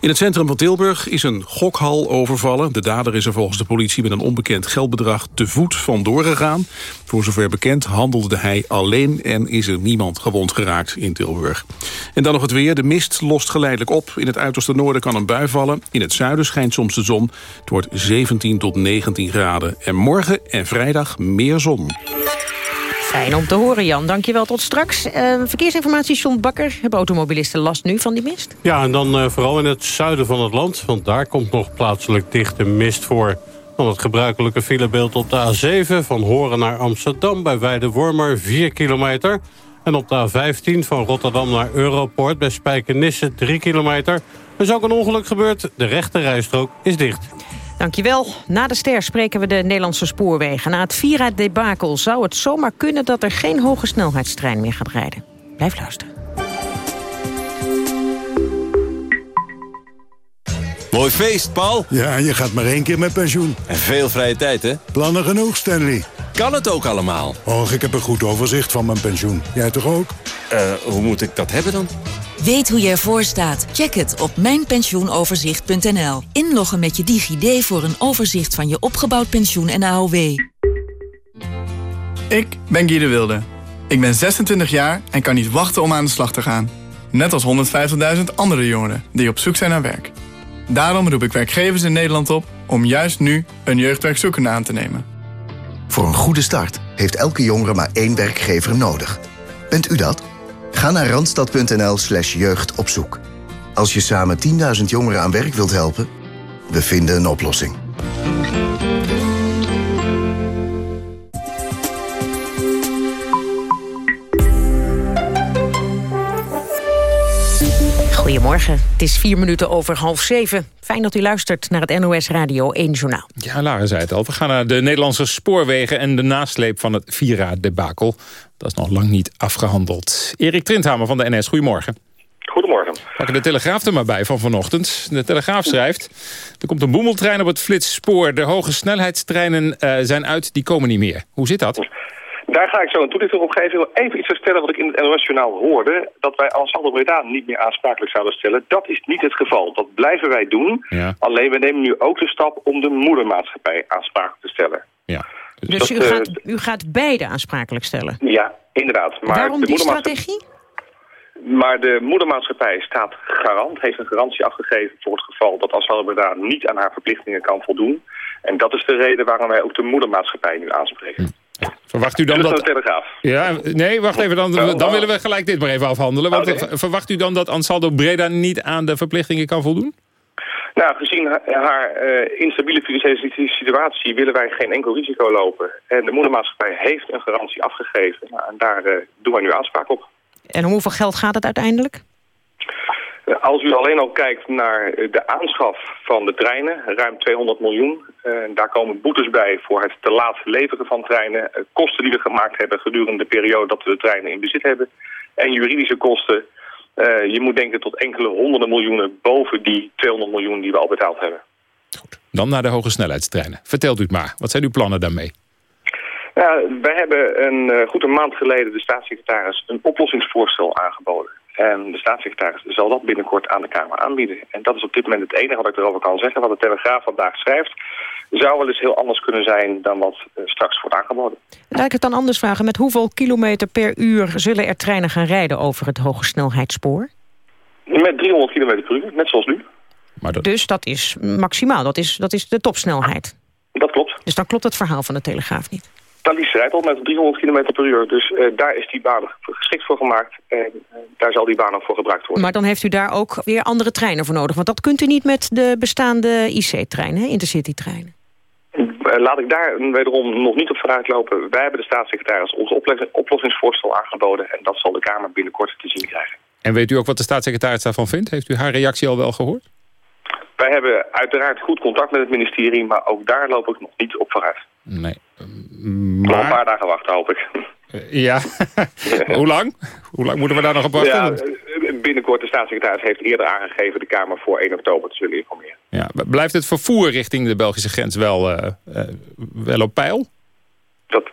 In het centrum van Tilburg is een gokhal overvallen. De dader is er volgens de politie met een onbekend geldbedrag te voet vandoor gegaan. Voor zover bekend handelde hij alleen en is er niemand gewond geraakt in Tilburg. En dan nog het weer. De mist lost geleidelijk op. In het uiterste noorden kan een bui vallen. In het zuiden schijnt soms de zon. Het wordt 17 tot 19 graden. En morgen en vrijdag meer zon. Fijn om te horen, Jan. Dankjewel, tot straks. Uh, verkeersinformatie, John Bakker. Hebben automobilisten last nu van die mist? Ja, en dan uh, vooral in het zuiden van het land. Want daar komt nog plaatselijk dichte mist voor. Dan het gebruikelijke filebeeld op de A7 van Horen naar Amsterdam... bij Weidewormer 4 kilometer. En op de A15 van Rotterdam naar Europoort bij Spijkenisse 3 kilometer. Er is ook een ongeluk gebeurd. De rechte rijstrook is dicht. Dankjewel. Na de ster spreken we de Nederlandse spoorwegen. Na het Vira-debakel zou het zomaar kunnen dat er geen hoge snelheidstrein meer gaat rijden. Blijf luisteren. Mooi feest, Paul. Ja, je gaat maar één keer met pensioen. En veel vrije tijd, hè? Plannen genoeg, Stanley. Kan het ook allemaal? Och, ik heb een goed overzicht van mijn pensioen. Jij toch ook? Uh, hoe moet ik dat hebben dan? Weet hoe je ervoor staat? Check het op mijnpensioenoverzicht.nl. Inloggen met je DigiD voor een overzicht van je opgebouwd pensioen en AOW. Ik ben Guy de Wilde. Ik ben 26 jaar en kan niet wachten om aan de slag te gaan. Net als 150.000 andere jongeren die op zoek zijn naar werk. Daarom roep ik werkgevers in Nederland op om juist nu een jeugdwerkzoekende aan te nemen. Voor een goede start heeft elke jongere maar één werkgever nodig. Bent u dat? Ga naar randstad.nl slash jeugdopzoek. Als je samen 10.000 jongeren aan werk wilt helpen, we vinden een oplossing. Goedemorgen, het is vier minuten over half zeven. Fijn dat u luistert naar het NOS Radio 1 Journaal. Ja, Lara zei het al. We gaan naar de Nederlandse spoorwegen... en de nasleep van het Vira-debakel. Dat is nog lang niet afgehandeld. Erik Trindhamer van de NS, goedemorgen. Goedemorgen. Pakken de Telegraaf er maar bij van vanochtend. De Telegraaf schrijft... er komt een boemeltrein op het flitsspoor. De hoge snelheidstreinen uh, zijn uit, die komen niet meer. Hoe zit dat? Daar ga ik zo een toelichting op geven. Ik wil even iets vertellen wat ik in het NOS-journaal hoorde. Dat wij Ansaldo Breda niet meer aansprakelijk zouden stellen. Dat is niet het geval. Dat blijven wij doen. Ja. Alleen we nemen nu ook de stap om de moedermaatschappij aansprakelijk te stellen. Ja. Dus dat, u, eh, gaat, u gaat beide aansprakelijk stellen? Ja, inderdaad. Maar Waarom de die strategie? Maar de moedermaatschappij staat garant, heeft een garantie afgegeven voor het geval dat Ansaldo Breda niet aan haar verplichtingen kan voldoen. En dat is de reden waarom wij ook de moedermaatschappij nu aanspreken. Verwacht u dan dat... Telegraaf. Ja, nee, wacht even. Dan, dan willen we gelijk dit maar even afhandelen. Want v- verwacht u dan dat Ansaldo Breda niet aan de verplichtingen kan voldoen? Nou, gezien ha- haar eh, instabiele financiële situatie willen wij geen enkel risico lopen. En de moedermaatschappij heeft een garantie afgegeven. Nou, en daar eh, doen wij nu aanspraak op. En om hoeveel geld gaat het uiteindelijk? Eh, Als u alleen al kijkt naar eh, de aanschaf van de treinen, ruim 200 miljoen. eh, daar komen boetes bij voor het te laat leveren van treinen. kosten die we gemaakt hebben gedurende de periode dat we de treinen in bezit hebben. En juridische kosten. Je moet denken tot enkele honderden miljoenen boven die 200 miljoen die we al betaald hebben. Dan naar de hoge snelheidstreinen. Vertelt u het maar. Wat zijn uw plannen daarmee? Ja, wij hebben een goed een maand geleden de staatssecretaris een oplossingsvoorstel aangeboden. En de staatssecretaris zal dat binnenkort aan de Kamer aanbieden. En dat is op dit moment het enige wat ik erover kan zeggen. Wat de Telegraaf vandaag schrijft, zou wel eens heel anders kunnen zijn dan wat eh, straks wordt aangeboden. Laat ik het dan anders vragen. Met hoeveel kilometer per uur zullen er treinen gaan rijden over het hoge snelheidsspoor? Met 300 km per uur, net zoals nu. Dus dat is maximaal, dat is, dat is de topsnelheid. Dat klopt. Dus dan klopt het verhaal van de Telegraaf niet. Thalys rijdt al met 300 km per uur. Dus eh, daar is die baan geschikt voor gemaakt. En eh, daar zal die baan ook voor gebruikt worden. Maar dan heeft u daar ook weer andere treinen voor nodig. Want dat kunt u niet met de bestaande IC-treinen, intercity-treinen. Eh, laat ik daar wederom nog niet op vooruit lopen. Wij hebben de staatssecretaris ons oplossingsvoorstel aangeboden. En dat zal de Kamer binnenkort te zien krijgen. En weet u ook wat de staatssecretaris daarvan vindt? Heeft u haar reactie al wel gehoord? Wij hebben uiteraard goed contact met het ministerie. Maar ook daar loop ik nog niet op vooruit. Nee. Nog een paar dagen wachten, hoop ik. Ja. Hoe lang? Hoe lang moeten we daar nog op wachten? Ja, eh, binnenkort de staatssecretaris heeft eerder aangegeven de Kamer voor 1 oktober te zullen informeren. Ja, blijft het vervoer richting de Belgische grens wel, eh, eh, wel op peil? Dat,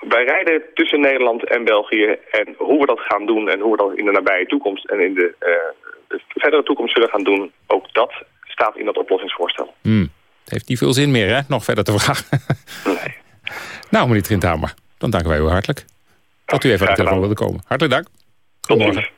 wij rijden tussen Nederland en België en hoe we dat gaan doen en hoe we dat in de nabije toekomst en in de, eh, de verdere toekomst zullen gaan doen, ook dat staat in dat oplossingsvoorstel. Hmm. Het heeft niet veel zin meer, hè? Nog verder te vragen. Nou, meneer Trindhamer, dan danken wij u hartelijk. Dat u even aan de telefoon wilde komen. Hartelijk dank. Goedemorgen.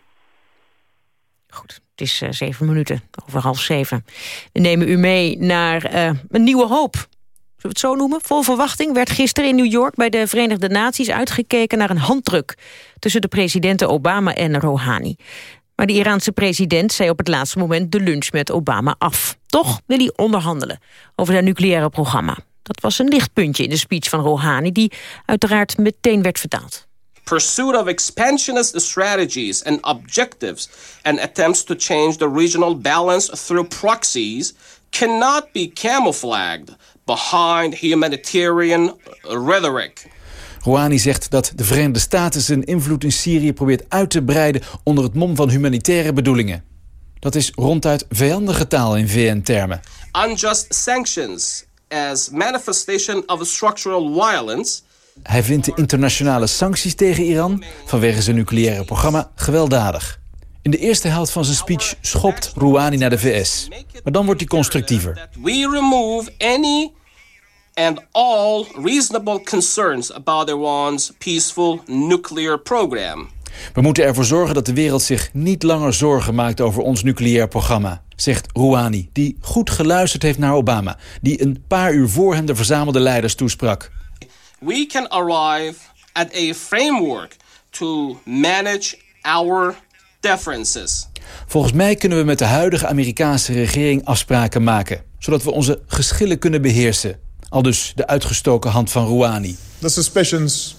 Het is eh, zeven minuten over half zeven. We nemen u mee naar eh, een nieuwe hoop. Zullen we het zo noemen? Vol verwachting werd gisteren in New York bij de Verenigde Naties uitgekeken naar een handdruk tussen de presidenten Obama en Rouhani. Maar de Iraanse president zei op het laatste moment de lunch met Obama af. Toch wil hij onderhandelen over zijn nucleaire programma. Dat was een lichtpuntje in de speech van Rouhani... die uiteraard meteen werd vertaald. pursuit of expansionist strategies and objectives and attempts to change the regional balance through proxies cannot be camouflaged behind humanitarian rhetoric. Rouhani zegt dat de Verenigde Staten zijn invloed in Syrië probeert uit te breiden onder het mom van humanitaire bedoelingen. Dat is ronduit vijandige taal in VN-termen. Unjust sanctions as manifestation of structural violence Hij vindt de internationale sancties tegen Iran vanwege zijn nucleaire programma gewelddadig. In de eerste helft van zijn speech schopt Rouhani naar de VS. Maar dan wordt hij constructiever. we remove any and all reasonable concerns about Iran's peaceful nuclear program. We moeten ervoor zorgen dat de wereld zich niet langer zorgen maakt over ons nucleair programma, zegt Rouhani, die goed geluisterd heeft naar Obama, die een paar uur voor hem de verzamelde leiders toesprak. We can arrive at a framework to manage our differences. Volgens mij kunnen we met de huidige Amerikaanse regering afspraken maken, zodat we onze geschillen kunnen beheersen. Al dus de uitgestoken hand van Rouhani. The suspicions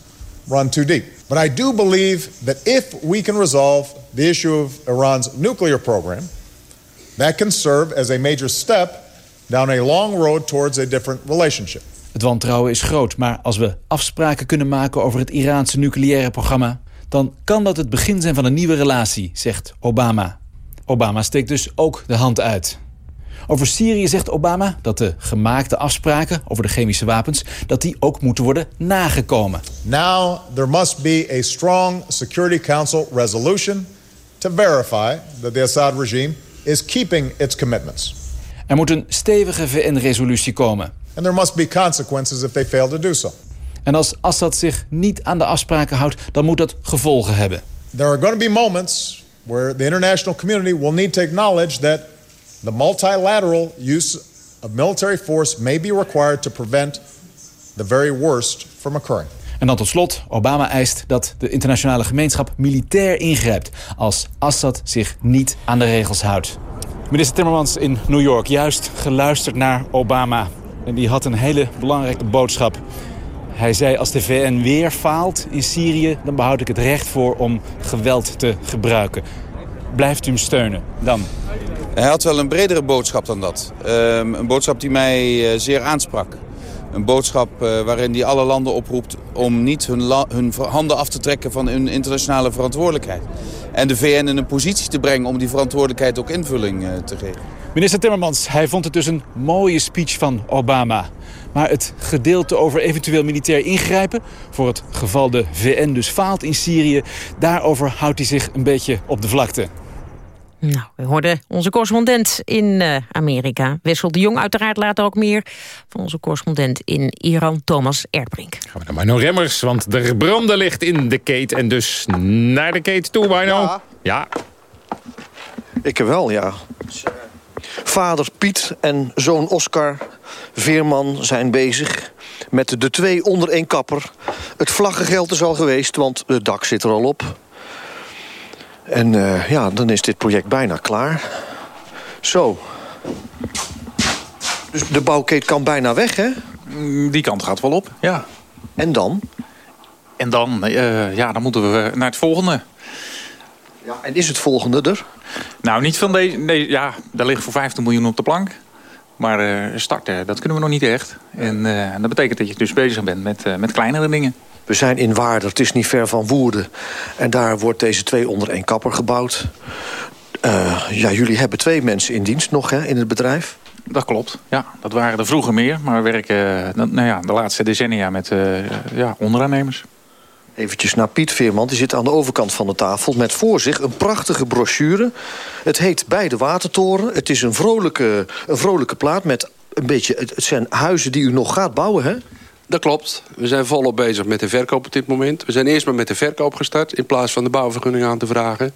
run too deep. But I do believe that if we can resolve the issue of Iran's nuclear program, that can serve as a major step down a long road towards a different relationship. Het wantrouwen is groot, maar als we afspraken kunnen maken over het Iraanse nucleaire programma, dan kan dat het begin zijn van een nieuwe relatie, zegt Obama. Obama steekt dus ook de hand uit. Over Syrië zegt Obama dat de gemaakte afspraken over de chemische wapens... dat die ook moeten worden nagekomen. Now there must be a strong Security Council resolution to verify that the Assad regime is keeping its commitments. Er moet een stevige VN-resolutie komen. And there must be consequences if they fail to do so. En als Assad zich niet aan de afspraken houdt, dan moet dat gevolgen hebben. There are going to be moments where the international community will need to acknowledge that the multilateral use of military force may be required to prevent the very worst from occurring. En dan tot slot, Obama eist dat de internationale gemeenschap militair ingrijpt... als Assad zich niet aan de regels houdt. Minister Timmermans in New York, juist geluisterd naar Obama. En die had een hele belangrijke boodschap. Hij zei, als de VN weer faalt in Syrië... dan behoud ik het recht voor om geweld te gebruiken. Blijft u hem steunen, dan? Hij had wel een bredere boodschap dan dat. Ehm, een boodschap die mij eh, zeer aansprak. Een boodschap eh, waarin hij alle landen oproept om niet hun, hun handen af te trekken van hun internationale verantwoordelijkheid. En de VN in een positie te brengen om die verantwoordelijkheid ook invulling eh, te geven. Minister Timmermans, hij vond het dus een mooie speech van Obama. Maar het gedeelte over eventueel militair ingrijpen... voor het geval de VN dus faalt in Syrië... daarover houdt hij zich een beetje op de vlakte. Nou, we hoorden onze correspondent in uh, Amerika. Wessel de Jong uiteraard later ook meer van onze correspondent in Iran, Thomas Erdbrink. Gaan we naar Mino Remmers, want er branden ligt in de keet. En dus naar de keet toe, Mino. Ja. ja. Ik wel, ja. Vader Piet en zoon Oscar Veerman zijn bezig met de twee onder één kapper. Het vlaggengeld is al geweest, want het dak zit er al op. En uh, ja, dan is dit project bijna klaar. Zo. Dus de bouwkeet kan bijna weg, hè? Die kant gaat wel op, ja. En dan? En dan, uh, ja, dan moeten we naar het volgende. Ja, en is het volgende er? Nou, niet van deze... Nee, ja, daar ligt voor 15 miljoen op de plank. Maar uh, starten, dat kunnen we nog niet echt. En uh, dat betekent dat je dus bezig bent met, uh, met kleinere dingen. We zijn in Waarder, het is niet ver van Woerden. En daar wordt deze twee onder één kapper gebouwd. ja, jullie hebben twee mensen in dienst nog hè, in het bedrijf. Dat klopt, ja. Dat waren er vroeger meer. Maar we werken nou ja, de laatste decennia met ja, onderaannemers. Eventjes naar Piet Veerman, die zit aan de overkant van de tafel... met voor zich een prachtige brochure. Het heet Bij de Watertoren. Het is een vrolijke, een vrolijke plaat met een beetje... Het zijn huizen die u nog gaat bouwen, hè? Dat klopt. We zijn volop bezig met de verkoop op dit moment. We zijn eerst maar met de verkoop gestart... in plaats van de bouwvergunning aan te vragen.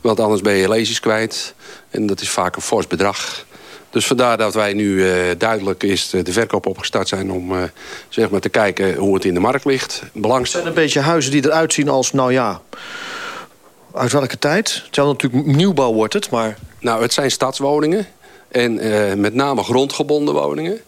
Want anders ben je lezers kwijt. En dat is vaak een fors bedrag. Dus vandaar dat wij nu uh, duidelijk is de verkoop opgestart zijn... om uh, zeg maar te kijken hoe het in de markt ligt. Het zijn een beetje huizen die eruit zien als, nou ja... Uit welke tijd? Het zijn natuurlijk nieuwbouw wordt het, maar... Nou, het zijn stadswoningen. En uh, met name grondgebonden woningen.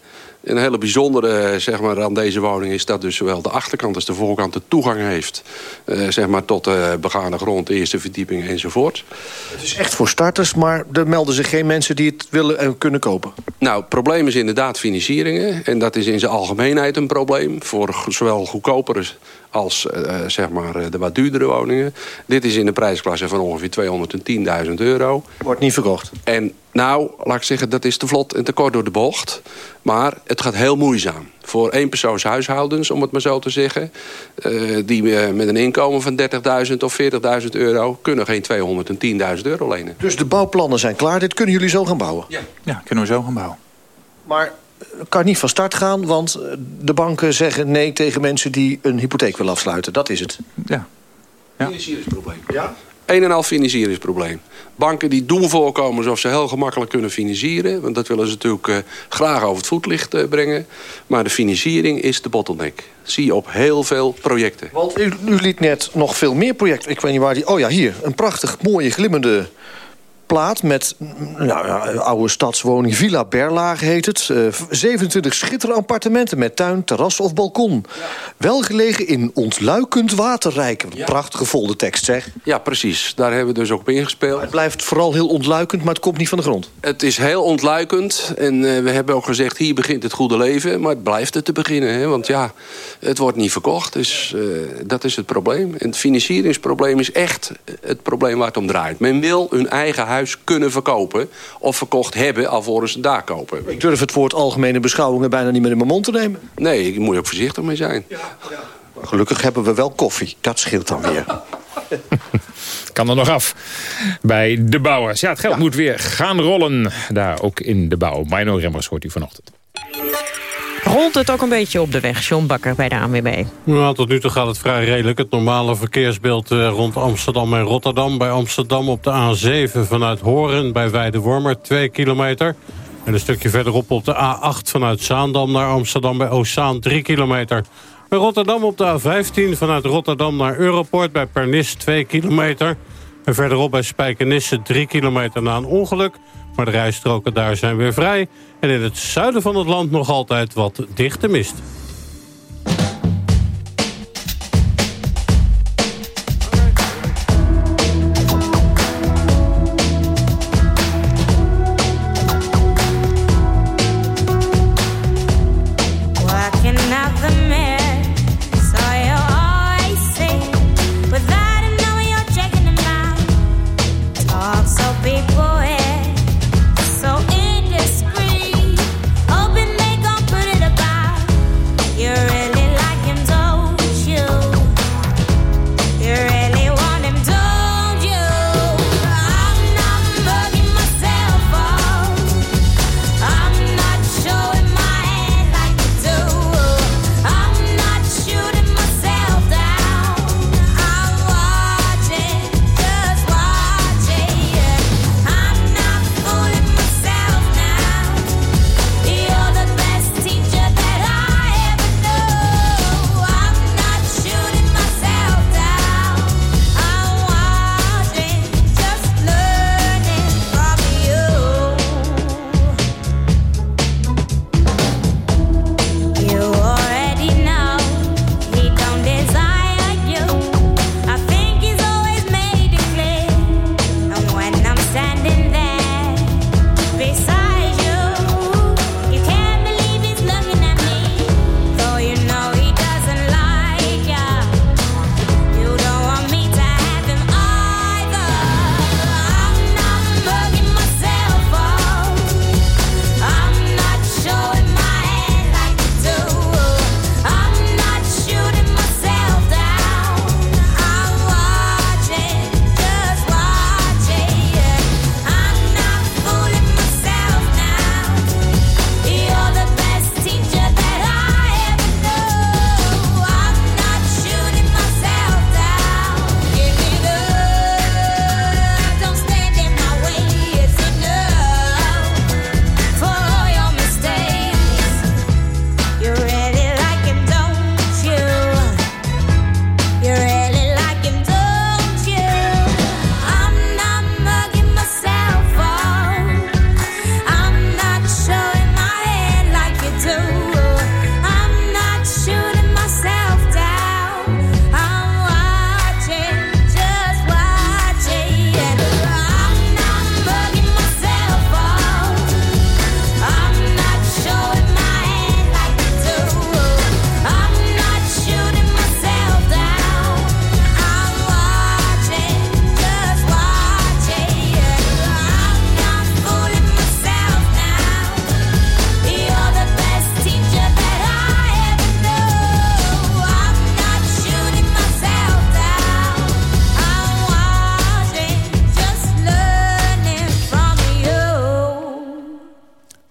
Een hele bijzondere zeg maar, aan deze woning is dat dus zowel de achterkant als de voorkant de toegang heeft uh, zeg maar, tot de begane grond, eerste verdieping enzovoort. Het is echt voor starters, maar er melden zich geen mensen die het willen en kunnen kopen. Nou, het probleem is inderdaad financieringen. En dat is in zijn algemeenheid een probleem voor zowel goedkopere als uh, zeg maar de wat duurdere woningen. Dit is in de prijsklasse van ongeveer 210.000 euro. Wordt niet verkocht. En nou, laat ik zeggen, dat is te vlot en te kort door de bocht. Maar het gaat heel moeizaam. Voor eenpersoonshuishoudens, om het maar zo te zeggen... Uh, die uh, met een inkomen van 30.000 of 40.000 euro... kunnen geen 210.000 euro lenen. Dus de bouwplannen zijn klaar. Dit kunnen jullie zo gaan bouwen? Ja, ja kunnen we zo gaan bouwen. Maar kan niet van start gaan, want de banken zeggen nee tegen mensen die een hypotheek willen afsluiten. Dat is het. Ja. ja. Financieringsprobleem. Ja? Een en al financieringsprobleem. Banken die doen voorkomen alsof ze heel gemakkelijk kunnen financieren. Want dat willen ze natuurlijk uh, graag over het voetlicht uh, brengen. Maar de financiering is de bottleneck. Zie je op heel veel projecten. Want u, u liet net nog veel meer projecten. Ik weet niet waar die... Oh ja, hier. Een prachtig, mooie, glimmende plaat met nou, oude stadswoning. Villa Berlage heet het. Uh, 27 schitterende appartementen met tuin, terras of balkon. Ja. Wel gelegen in ontluikend waterrijk. Ja. Prachtige volde tekst, zeg. Ja, precies. Daar hebben we dus ook op ingespeeld. Het blijft vooral heel ontluikend, maar het komt niet van de grond. Het is heel ontluikend. En uh, we hebben ook gezegd, hier begint het goede leven. Maar het blijft het te beginnen. Hè? Want ja, het wordt niet verkocht. Dus uh, dat is het probleem. En het financieringsprobleem is echt het probleem waar het om draait. Men wil hun eigen huis kunnen verkopen... of verkocht hebben alvorens ze daar kopen. Ik durf het woord algemene beschouwingen bijna niet meer in mijn mond te nemen. Nee, daar moet ook voorzichtig mee zijn. Ja, ja. Gelukkig hebben we wel koffie. Dat scheelt dan weer. kan er nog af bij de bouwers. Ja, het geld ja. moet weer gaan rollen. Daar ook in de bouw. Mino Remmers hoort u vanochtend. Rolt het ook een beetje op de weg, John Bakker bij de ANWB? Nou, tot nu toe gaat het vrij redelijk. Het normale verkeersbeeld uh, rond Amsterdam en Rotterdam. Bij Amsterdam op de A7 vanuit Horen bij Weidewormer, 2 kilometer. En een stukje verderop op de A8 vanuit Zaandam naar Amsterdam bij Oostzaan, 3 kilometer. Bij Rotterdam op de A15 vanuit Rotterdam naar Europort bij Pernis, 2 kilometer. En verderop bij Spijkenisse, 3 kilometer na een ongeluk... Maar de rijstroken daar zijn weer vrij. En in het zuiden van het land nog altijd wat dichte mist.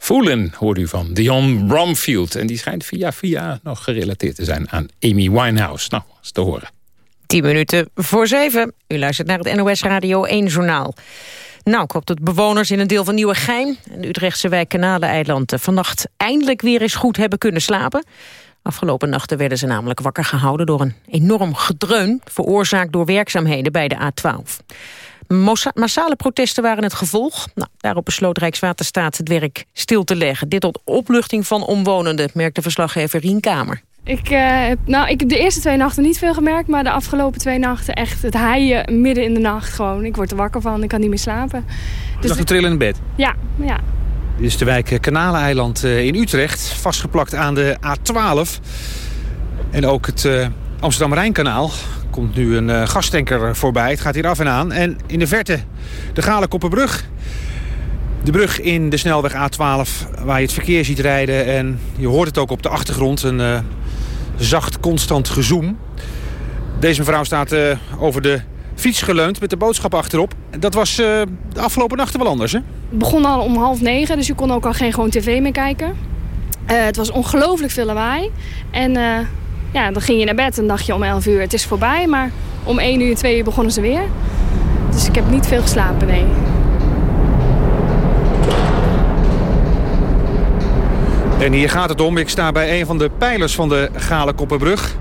Voelen hoort u van Dion Bromfield. En die schijnt via via nog gerelateerd te zijn aan Amy Winehouse. Nou, te horen. 10 minuten voor 7. U luistert naar het NOS Radio 1 journaal. Nou, ik dat bewoners in een deel van Nieuwegein... en de Utrechtse wijk Kanaleiland vannacht eindelijk weer eens goed hebben kunnen slapen. Afgelopen nachten werden ze namelijk wakker gehouden door een enorm gedreun... veroorzaakt door werkzaamheden bij de A12. Massale protesten waren het gevolg. Nou, daarop besloot Rijkswaterstaat het werk stil te leggen. Dit tot opluchting van omwonenden, merkte verslaggever Rien Kamer. Ik, uh, heb, nou, ik heb de eerste twee nachten niet veel gemerkt, maar de afgelopen twee nachten echt het haaien midden in de nacht gewoon. Ik word er wakker van, ik kan niet meer slapen. Dus lag te trillen in bed? Ja, ja. Dit is de wijk Kanaleiland eh, in Utrecht, vastgeplakt aan de A12. En ook het uh, Amsterdam-Rijnkanaal komt nu een uh, gastanker voorbij. Het gaat hier af en aan. En in de verte de Galenkoppenbrug. De brug in de snelweg A12 waar je het verkeer ziet rijden. En je hoort het ook op de achtergrond. Een uh, zacht, constant gezoem. Deze mevrouw staat uh, over de fiets geleund met de boodschap achterop. Dat was de afgelopen nachten wel anders, hè? Het begon al om half negen, dus je kon ook al geen gewoon tv meer kijken. het was ongelooflijk veel lawaai. En ja, dan ging je naar bed en dacht je om 11 uur het is voorbij. Maar om 1 uur, 2 uur begonnen ze weer. Dus ik heb niet veel geslapen, nee. En hier gaat het om. Ik sta bij een van de pijlers van de Galenkoppenbrug.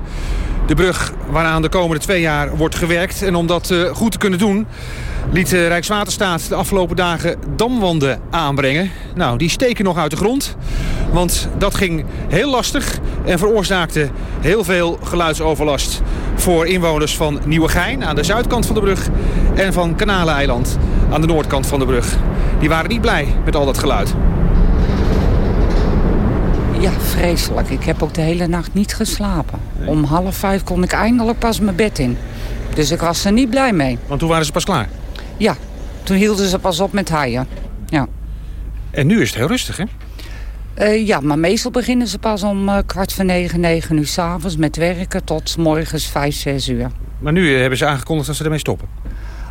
De brug waaraan de komende twee jaar wordt gewerkt. En om dat uh, goed te kunnen doen liet de Rijkswaterstaat de afgelopen dagen damwanden aanbrengen. Nou, die steken nog uit de grond. Want dat ging heel lastig en veroorzaakte heel veel geluidsoverlast... voor inwoners van Nieuwegein aan de zuidkant van de brug... en van Kanaleiland aan de noordkant van de brug. Die waren niet blij met al dat geluid. Ja, vreselijk. Ik heb ook de hele nacht niet geslapen. Om half vijf kon ik eindelijk pas mijn bed in. Dus ik was er niet blij mee. Want toen waren ze pas klaar? Ja, toen hielden ze pas op met haaien. Ja. En nu is het heel rustig, hè? Uh, ja, maar meestal beginnen ze pas om uh, kwart voor negen, negen uur s'avonds met werken tot morgens vijf, zes uur. Maar nu uh, hebben ze aangekondigd dat ze ermee stoppen.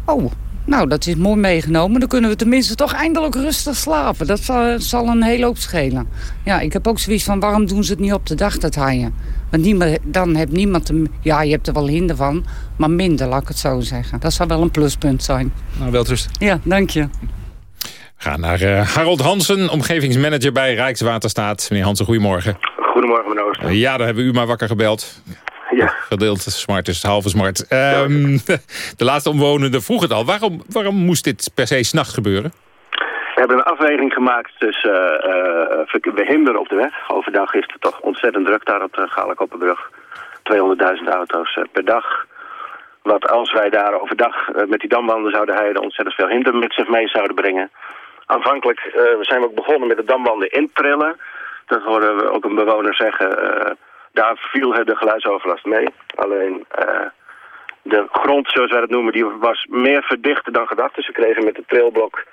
Oh, nou, dat is mooi meegenomen. Dan kunnen we tenminste toch eindelijk rustig slapen. Dat zal, zal een hele hoop schelen. Ja, ik heb ook zoiets van, waarom doen ze het niet op de dag, dat haaien? Want niemand, dan heeft niemand... Een, ja, je hebt er wel hinder van, maar minder, laat ik het zo zeggen. Dat zou wel een pluspunt zijn. Nou, wel rust. Ja, dank je. We gaan naar uh, Harold Hansen, omgevingsmanager bij Rijkswaterstaat. Meneer Hansen, goedemorgen. Goedemorgen, meneer Ooster. Uh, ja, daar hebben we u maar wakker gebeld. Ja. Gedeeld smart is halve smart. Um, de laatste omwonenden vroeg het al. Waarom, waarom moest dit per se s'nachts gebeuren? We hebben een afweging gemaakt tussen uh, we hinderen op de weg. Overdag is het toch ontzettend druk daar op de Galenkoppenbrug. 200.000 auto's uh, per dag. Wat als wij daar overdag met die damwanden zouden rijden... ontzettend veel hinder met zich mee zouden brengen. Aanvankelijk zijn we ook begonnen met de damwanden intrillen. Dat horen we ook een bewoner zeggen daar viel de geluidsoverlast mee. Alleen uh, de grond, zoals wij het noemen, die was meer verdicht dan gedacht. Dus we kregen met de trailblok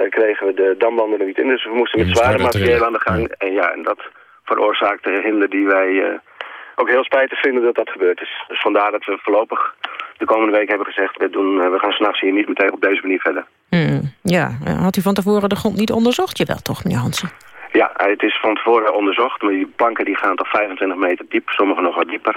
uh, kregen we de damwanden er niet in. Dus we moesten met zware materieel aan de gang. En ja, en dat veroorzaakte hinder die wij uh, ook heel spijtig vinden dat dat gebeurd is. Dus vandaar dat we voorlopig de komende week hebben gezegd... we, doen, we gaan s'nachts hier niet meteen op deze manier verder. Hmm, ja, had u van tevoren de grond niet onderzocht? Je wel toch, meneer Hansen? Ja, het is van tevoren onderzocht, maar die planken die gaan toch 25 meter diep, sommige nog wat dieper.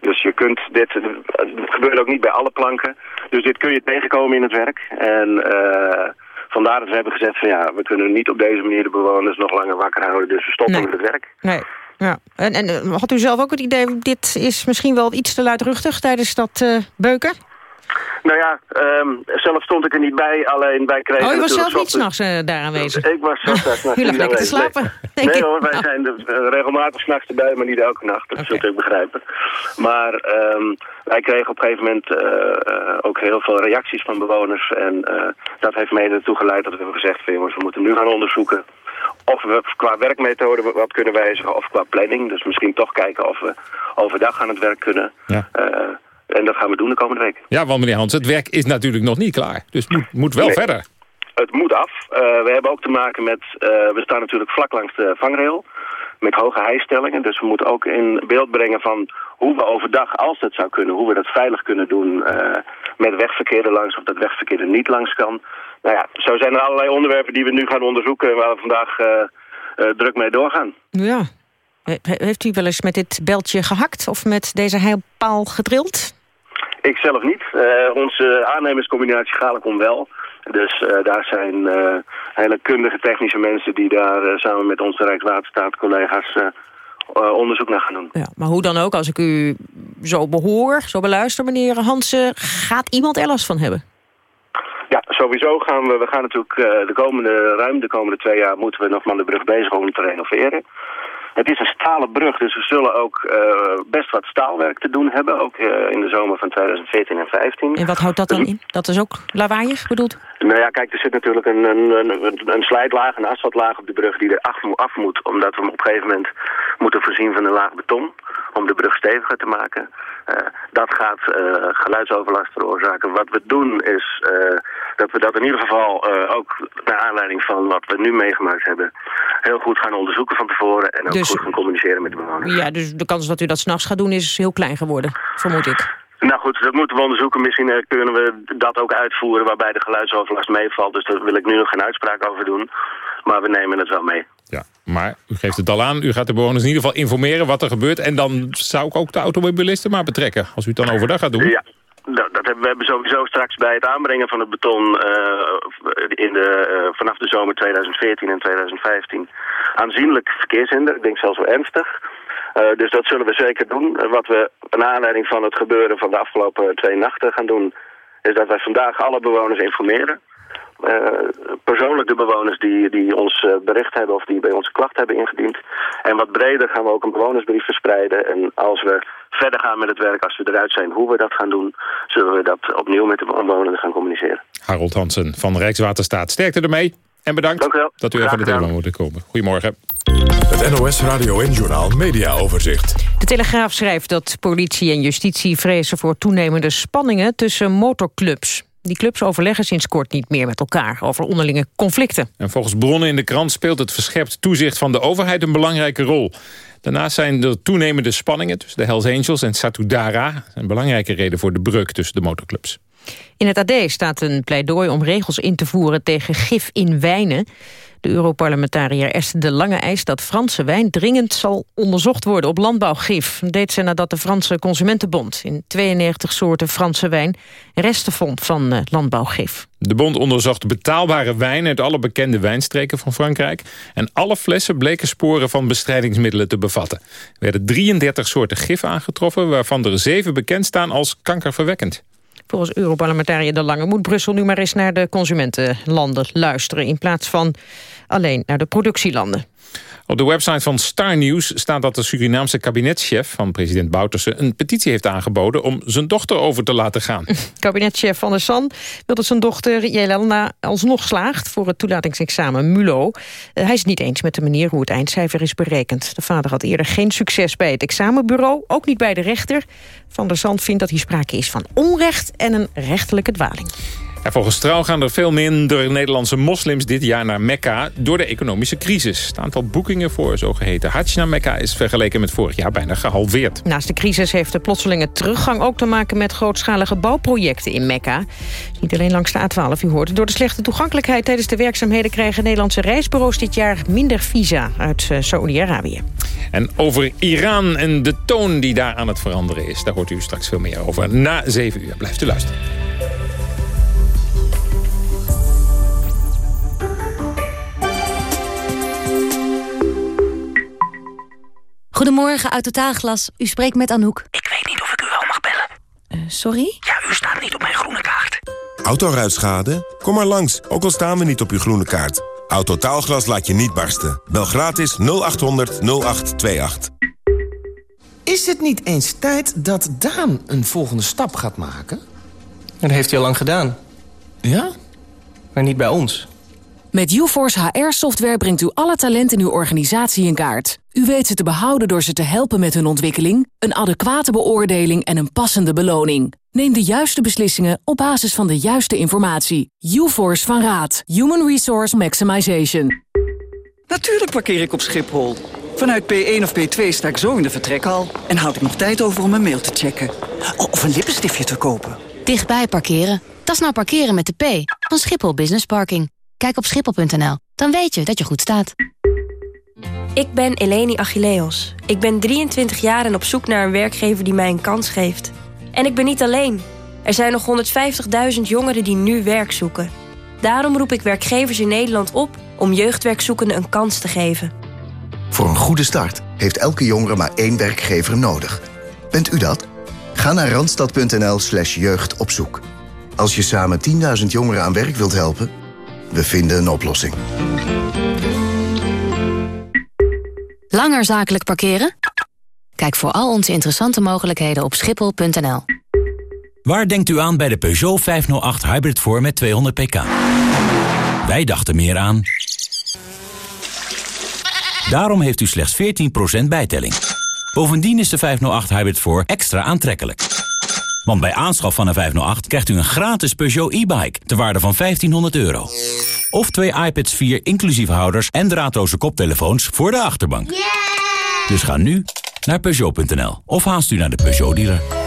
Dus je kunt dit, het gebeurt ook niet bij alle planken, dus dit kun je tegenkomen in het werk. En uh, vandaar dat we hebben gezegd van ja, we kunnen niet op deze manier de bewoners nog langer wakker houden, dus we stoppen nee. met het werk. Nee. Ja. En, en had u zelf ook het idee, dit is misschien wel iets te luidruchtig tijdens dat uh, beuken? Nou ja, um, zelf stond ik er niet bij, alleen wij kregen Oh, u was zelf niet niet s'nachts uh, daar aanwezig? Ik was zelf s'nachts U lag lekker te slapen, Nee, nee hoor, wij zijn er uh, regelmatig s'nachts erbij, maar niet elke nacht. Dat okay. zult u begrijpen. Maar um, wij kregen op een gegeven moment uh, ook heel veel reacties van bewoners. En dat heeft mede ertoe geleid dat we hebben gezegd... Van, jongens, we moeten nu gaan onderzoeken of we qua werkmethode wat kunnen wijzigen of qua planning. Dus misschien toch kijken of we overdag aan het werk kunnen... Ja. En dat gaan we doen de komende week. Ja, want meneer Hans, het werk is natuurlijk nog niet klaar. Dus het moet, moet wel nee, verder. Het moet af. Uh, we hebben ook te maken met... Uh, we staan natuurlijk vlak langs de vangrail. Met hoge heistellingen. Dus we moeten ook in beeld brengen van hoe we overdag, als dat zou kunnen... hoe we dat veilig kunnen doen uh, met wegverkeer er langs... of dat wegverkeer er niet langs kan. Nou ja, zo zijn er allerlei onderwerpen die we nu gaan onderzoeken... waar we vandaag druk mee doorgaan. Ja. heeft u wel eens met dit beltje gehakt of met deze heilpaal gedrild? Ik zelf niet. onze aannemerscombinatie Galecom wel. Dus daar zijn hele kundige technische mensen die daar samen met onze Rijkswaterstaat collega's onderzoek naar gaan doen. Ja, maar hoe dan ook, als ik u zo behoor, zo beluister, meneer Hansen, gaat iemand er last van hebben? Ja, sowieso gaan we, we gaan natuurlijk de komende, ruim de komende twee jaar moeten we nog maar de brug bezig om te renoveren. Het is een stalen brug, dus we zullen ook uh, best wat staalwerk te doen hebben. Ook uh, in de zomer van 2014 en 2015. En wat houdt dat dan in? Dat is ook lawaaiig bedoeld? Nou ja, kijk, er zit natuurlijk een, een, een, een slijtlaag, een asfaltlaag op de brug die er af, af moet. Omdat we hem op een gegeven moment moeten voorzien van een laag beton. Om de brug steviger te maken. Uh, dat gaat geluidsoverlast veroorzaken. Wat we doen is dat we dat in ieder geval ook naar aanleiding van wat we nu meegemaakt hebben... heel goed gaan onderzoeken van tevoren. En ook dus goed gaan communiceren met de bewoners. Ja, dus de kans dat u dat s'nachts gaat doen is heel klein geworden, vermoed ik. Nou goed, dat moeten we onderzoeken. Misschien kunnen we dat ook uitvoeren waarbij de geluidsoverlast meevalt. Dus daar wil ik nu nog geen uitspraak over doen. Maar we nemen het wel mee. Maar u geeft het al aan. U gaat de bewoners in ieder geval informeren wat er gebeurt. En dan zou ik ook de automobilisten maar betrekken. Als u het dan overdag gaat doen. Ja, dat hebben we hebben sowieso straks bij het aanbrengen van het beton uh, in de, uh, vanaf de zomer 2014 en 2015 aanzienlijk verkeershinder. Ik denk zelfs wel ernstig. Uh, dus dat zullen we zeker doen. wat we naar aanleiding van het gebeuren van de afgelopen twee nachten gaan doen... is dat wij vandaag alle bewoners informeren. Uh, persoonlijk de bewoners die, die ons uh, bericht hebben of die bij ons klacht hebben ingediend. En wat breder gaan we ook een bewonersbrief verspreiden. En als we verder gaan met het werk, als we eruit zijn hoe we dat gaan doen... zullen we dat opnieuw met de omwonenden gaan communiceren. Harold Hansen van Rijkswaterstaat. Sterkte ermee en bedankt dat u even de telefoon moeten komen. Goedemorgen. Het NOS Radio en Journal Media Overzicht. De Telegraaf schrijft dat politie en justitie vrezen voor toenemende spanningen tussen motorclubs. Die clubs overleggen sinds kort niet meer met elkaar over onderlinge conflicten. En volgens bronnen in de krant speelt het verscherpt toezicht van de overheid een belangrijke rol. Daarnaast zijn er toenemende spanningen tussen de Hells Angels en Satudara. Een belangrijke reden voor de breuk tussen de motorclubs. In het AD staat een pleidooi om regels in te voeren tegen gif in wijnen. De Europarlementariër Esther de Lange eist dat Franse wijn dringend zal onderzocht worden op landbouwgif. Dat deed ze nadat de Franse Consumentenbond in 92 soorten Franse wijn resten vond van uh, landbouwgif. De bond onderzocht betaalbare wijn uit alle bekende wijnstreken van Frankrijk. En alle flessen bleken sporen van bestrijdingsmiddelen te bevatten. Er werden 33 soorten gif aangetroffen, waarvan er zeven bekend staan als kankerverwekkend. Volgens Europarlementariër De Lange moet Brussel nu maar eens naar de consumentenlanden luisteren... in plaats van alleen naar de productielanden. Op de website van Star News staat dat de Surinaamse kabinetschef van president Bouterse een petitie heeft aangeboden om zijn dochter over te laten gaan. Kabinetschef Van der San wil dat zijn dochter Jelena alsnog slaagt voor het toelatingsexamen MULO. hij is het niet eens met de manier hoe het eindcijfer is berekend. De vader had eerder geen succes bij het examenbureau, ook niet bij de rechter. Van der San vindt dat hier sprake is van onrecht en een rechtelijke dwaling volgens Trouw gaan er veel minder Nederlandse moslims dit jaar naar Mekka door de economische crisis. Het aantal boekingen voor zogeheten Hajj naar Mekka is vergeleken met vorig jaar bijna gehalveerd. Naast de crisis heeft de plotselinge teruggang ook te maken met grootschalige bouwprojecten in Mekka. Niet alleen langs de A12, u hoort. Door de slechte toegankelijkheid tijdens de werkzaamheden krijgen Nederlandse reisbureaus dit jaar minder visa uit uh, Saoedi-Arabië. En over Iran en de toon die daar aan het veranderen is, daar hoort u straks veel meer over na 7 uur. Blijft u luisteren. Goedemorgen, uit Totaalglas. U spreekt met Anouk. Ik weet niet of ik u wel mag bellen. Uh, sorry? Ja, u staat niet op mijn groene kaart. Autoruitschade? Kom maar langs, ook al staan we niet op uw groene kaart. Autotaalglas laat je niet barsten. Bel gratis 0800 0828. Is het niet eens tijd dat Daan een volgende stap gaat maken? Dat heeft hij al lang gedaan. Ja? Maar niet bij ons. Met UForce HR-software brengt u alle talenten in uw organisatie in kaart. U weet ze te behouden door ze te helpen met hun ontwikkeling... een adequate beoordeling en een passende beloning. Neem de juiste beslissingen op basis van de juiste informatie. UForce van Raad. Human Resource Maximization. Natuurlijk parkeer ik op Schiphol. Vanuit P1 of P2 sta ik zo in de vertrekhal... en houd ik nog tijd over om een mail te checken. Of een lippenstiftje te kopen. Dichtbij parkeren. Dat is nou parkeren met de P van Schiphol Business Parking. Kijk op schiphol.nl, dan weet je dat je goed staat. Ik ben Eleni Achilleos. Ik ben 23 jaar en op zoek naar een werkgever die mij een kans geeft. En ik ben niet alleen. Er zijn nog 150.000 jongeren die nu werk zoeken. Daarom roep ik werkgevers in Nederland op om jeugdwerkzoekenden een kans te geven. Voor een goede start heeft elke jongere maar één werkgever nodig. Bent u dat? Ga naar randstad.nl slash jeugdopzoek. Als je samen 10.000 jongeren aan werk wilt helpen, we vinden een oplossing. Langer zakelijk parkeren? Kijk voor al onze interessante mogelijkheden op schiphol.nl. Waar denkt u aan bij de Peugeot 508 Hybrid voor met 200 pk? Wij dachten meer aan... Daarom heeft u slechts 14% bijtelling. Bovendien is de 508 Hybrid voor extra aantrekkelijk. Want bij aanschaf van een 508 krijgt u een gratis Peugeot e-bike... ter waarde van 1500 euro. Of twee iPads 4 inclusief houders en draadloze koptelefoons voor de achterbank. Dus ga nu naar Peugeot.nl of haast u naar de Peugeot-dealer.